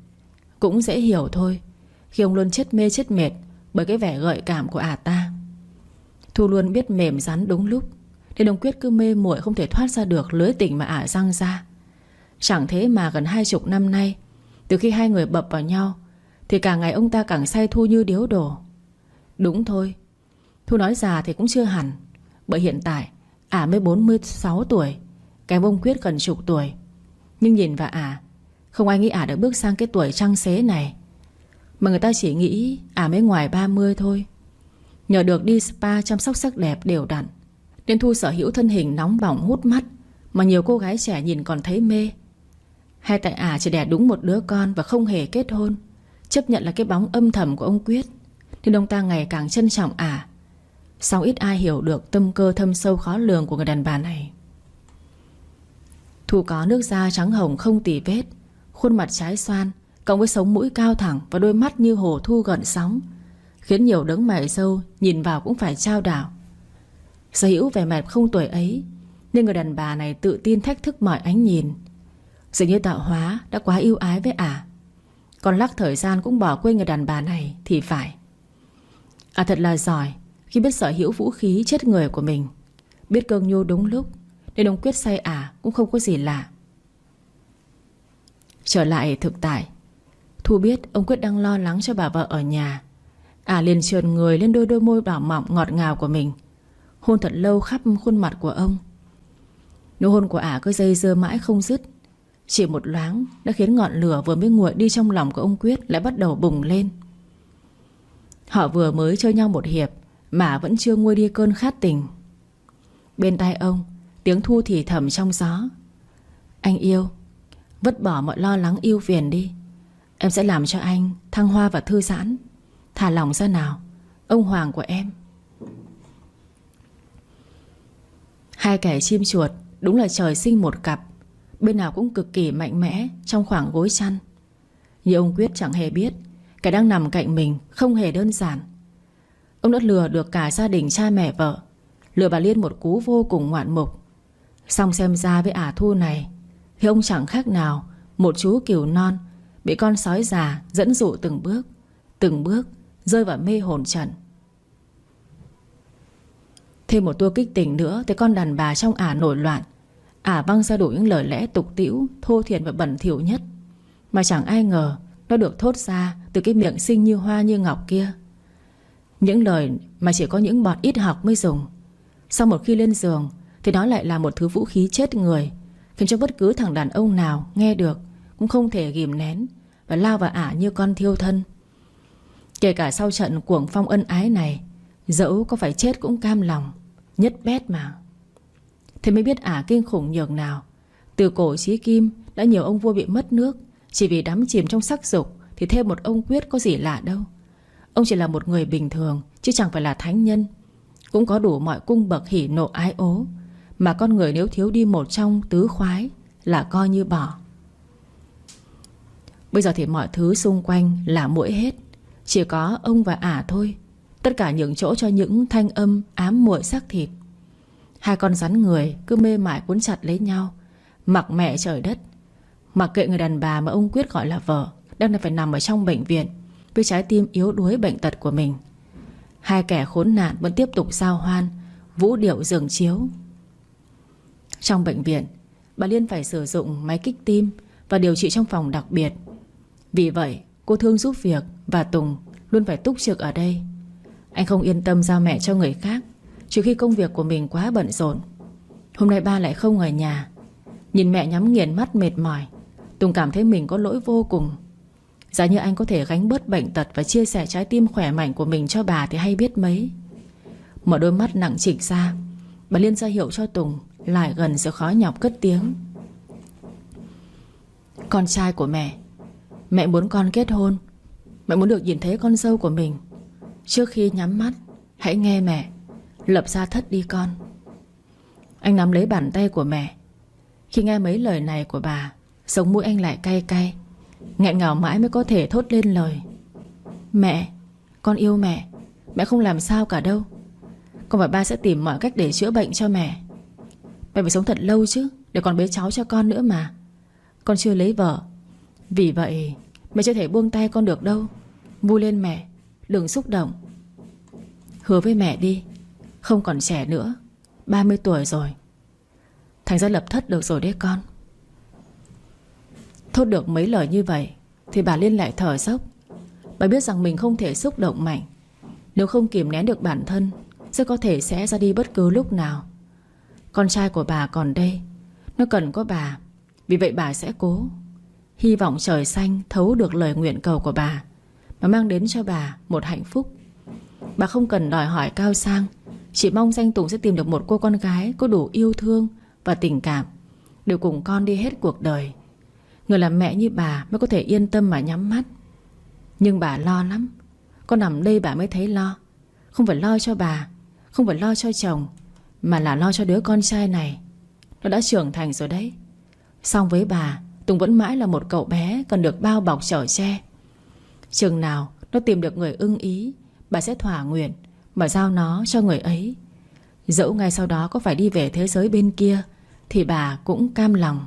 Cũng dễ hiểu thôi, Khi ông luôn chết mê chết mệt Bởi cái vẻ gợi cảm của ả ta. Thu luôn biết mềm rắn đúng lúc, Nên ông Quyết cứ mê muội không thể thoát ra được Lưới tình mà ả răng ra. Chẳng thế mà gần hai chục năm nay, Từ khi hai người bập vào nhau, Thì càng ngày ông ta càng say Thu như điếu đổ. Đúng thôi Thu nói già thì cũng chưa hẳn, Bởi hiện tại ả mới 46 tuổi, Kém ông Quyết gần chục tuổi. Nhưng nhìn vào ả, Không ai nghĩ ả đã bước sang cái tuổi trăng xế này. Mà người ta chỉ nghĩ ả mới ngoài 30 thôi. Nhờ được đi spa chăm sóc sắc đẹp đều đặn, Nên Thu sở hữu thân hình nóng bỏng hút mắt Mà nhiều cô gái trẻ nhìn còn thấy mê. Hay tại ả chỉ đẻ đúng một đứa con Và không hề kết hôn, Chấp nhận là cái bóng âm thầm của ông Quyết, Nên ông ta ngày càng trân trọng ả. Sao ít ai hiểu được tâm cơ thâm sâu khó lường của người đàn bà này. Thu có nước da trắng hồng không tỉ vết, Khuôn mặt trái xoan, Cộng với sống mũi cao thẳng Và đôi mắt như hồ thu gợn sóng, Khiến nhiều đấng mày sâu Nhìn vào cũng phải trao đảo. Sở hữu vẻ đẹp không tuổi ấy, Nên người đàn bà này tự tin thách thức mọi ánh nhìn. Dường như tạo hóa đã quá yêu ái với ả, Còn lắc thời gian cũng bỏ quên người đàn bà này Thì phải. À thật là giỏi khi biết sở hữu vũ khí chết người của mình. Biết cơn nhô đúng lúc, Nên ông quyết say ả, cũng không có gì lạ. Trở lại thực tại, Thu biết ông Quyết đang lo lắng cho bà vợ ở nhà. Ả liền trườn người lên đôi đôi môi đỏ mọng ngọt ngào của mình, Hôn thật lâu khắp khuôn mặt của ông. Nụ hôn của ả cứ dây dưa mãi không dứt. Chỉ một loáng Đã khiến ngọn lửa vừa mới nguội đi trong lòng của ông Quyết Lại bắt đầu bùng lên. Họ vừa mới chơi nhau một hiệp mà vẫn chưa nguôi đi cơn khát tình. Bên tai ông, Tiếng thu thì thầm trong gió. Anh yêu, Vứt bỏ mọi lo lắng yêu phiền đi. Em sẽ làm cho anh thăng hoa và thư giãn. Thả lòng ra nào, Ông Hoàng của em. Hai kẻ chim chuột Đúng là trời sinh một cặp, Bên nào cũng cực kỳ mạnh mẽ Trong khoảng gối chăn. Nhưng ông Quyết chẳng hề biết cái đang nằm cạnh mình không hề đơn giản. Ông đã lừa được cả gia đình cha mẹ, vợ. Lừa bà Liên một cú vô cùng ngoạn mục. Xong xem ra với ả thu này, Thì ông chẳng khác nào Một chú kiều non Bị con sói già dẫn dụ từng bước Từng bước rơi vào mê hồn trận Thêm một tua kích tình nữa Thì con đàn bà trong ả nổi loạn. Ả văng ra đủ những lời lẽ tục tĩu, Thô thiền và bẩn thỉu nhất, Mà chẳng ai ngờ Nó được thốt ra từ cái miệng xinh như hoa như ngọc kia. Những lời mà chỉ có những bọt ít học mới dùng. Sau một khi lên giường, Thì nó lại là một thứ vũ khí chết người, Khiến cho bất cứ thằng đàn ông nào nghe được Cũng không thể ghim nén Và lao vào ả như con thiêu thân. Kể cả sau trận cuồng phong ân ái này, Dẫu có phải chết cũng cam lòng, Nhất bét mà. Thế mới biết ả kinh khủng nhường nào. Từ cổ chí kim Đã nhiều ông vua bị mất nước, Chỉ vì đắm chìm trong sắc dục Thì thêm một ông quyết có gì lạ đâu. Ông chỉ là một người bình thường, Chứ chẳng phải là thánh nhân. Cũng có đủ mọi cung bậc hỉ nộ ái ố, Mà con người nếu thiếu đi một trong tứ khoái Là coi như bỏ. Bây giờ thì mọi thứ xung quanh là mũi hết. Chỉ có ông và ả thôi, Tất cả những chỗ cho những thanh âm ám muội xác thịt. Hai con rắn người cứ mê mải cuốn chặt lấy nhau, Mặc mẹ trời đất. Mặc kệ người đàn bà mà ông Quyết gọi là vợ, Đang phải nằm ở trong bệnh viện. Với trái tim yếu đuối bệnh tật của mình. Hai kẻ khốn nạn vẫn tiếp tục giao hoan, Vũ điệu giường chiếu. Trong bệnh viện, Bà Liên phải sử dụng máy kích tim Và điều trị trong phòng đặc biệt. Vì vậy, cô Thương giúp việc Và Tùng luôn phải túc trực ở đây. Anh không yên tâm giao mẹ cho người khác, Trừ khi công việc của mình quá bận rộn. Hôm nay ba lại không ở nhà. Nhìn mẹ nhắm nghiền mắt mệt mỏi, Tùng cảm thấy mình có lỗi vô cùng. Giả như anh có thể gánh bớt bệnh tật Và chia sẻ trái tim khỏe mạnh của mình cho bà Thì hay biết mấy. Mở đôi mắt nặng trịch ra, Bà Liên ra hiệu cho Tùng, Lại gần rồi khó nhọc cất tiếng. Con trai của mẹ Mẹ muốn con kết hôn. Mẹ muốn được nhìn thấy con dâu của mình. Trước khi nhắm mắt, Hãy nghe mẹ, Lập ra thất đi con. Anh nắm lấy bàn tay của mẹ. Khi nghe mấy lời này của bà, Sống mũi anh lại cay cay. Nghẹn ngào mãi mới có thể thốt lên lời. Mẹ, Con yêu mẹ. Mẹ không làm sao cả đâu. Con và ba sẽ tìm mọi cách để chữa bệnh cho mẹ. Mẹ phải sống thật lâu chứ, Để còn bế cháu cho con nữa mà. Con chưa lấy vợ. Vì vậy, mẹ chưa thể buông tay con được đâu. Vui lên mẹ, Đừng xúc động. Hứa với mẹ đi, Không còn trẻ nữa. 30 tuổi rồi. Thành ra lập thất được rồi đấy con. Thốt được mấy lời như vậy Thì bà Liên lại thở dốc. Bà biết rằng mình không thể xúc động mạnh. Nếu không kìm nén được bản thân Sẽ có thể sẽ ra đi bất cứ lúc nào. Con trai của bà còn đây. Nó cần có bà. Vì vậy bà sẽ cố. Hy vọng trời xanh thấu được lời nguyện cầu của bà. Mà mang đến cho bà một hạnh phúc. Bà không cần đòi hỏi cao sang. Chỉ mong danh Tùng sẽ tìm được một cô con gái Có đủ yêu thương và tình cảm Đều cùng con đi hết cuộc đời. Người làm mẹ như bà mới có thể yên tâm mà nhắm mắt. Nhưng bà lo lắm. Con nằm đây bà mới thấy lo. Không phải lo cho bà, Không phải lo cho chồng, Mà là lo cho đứa con trai này. Nó đã trưởng thành rồi đấy. Xong với bà, Tùng vẫn mãi là một cậu bé Cần được bao bọc chở che. Chừng nào nó tìm được người ưng ý, Bà sẽ thỏa nguyện Mà giao nó cho người ấy. Dẫu ngay sau đó có phải đi về thế giới bên kia, Thì bà cũng cam lòng.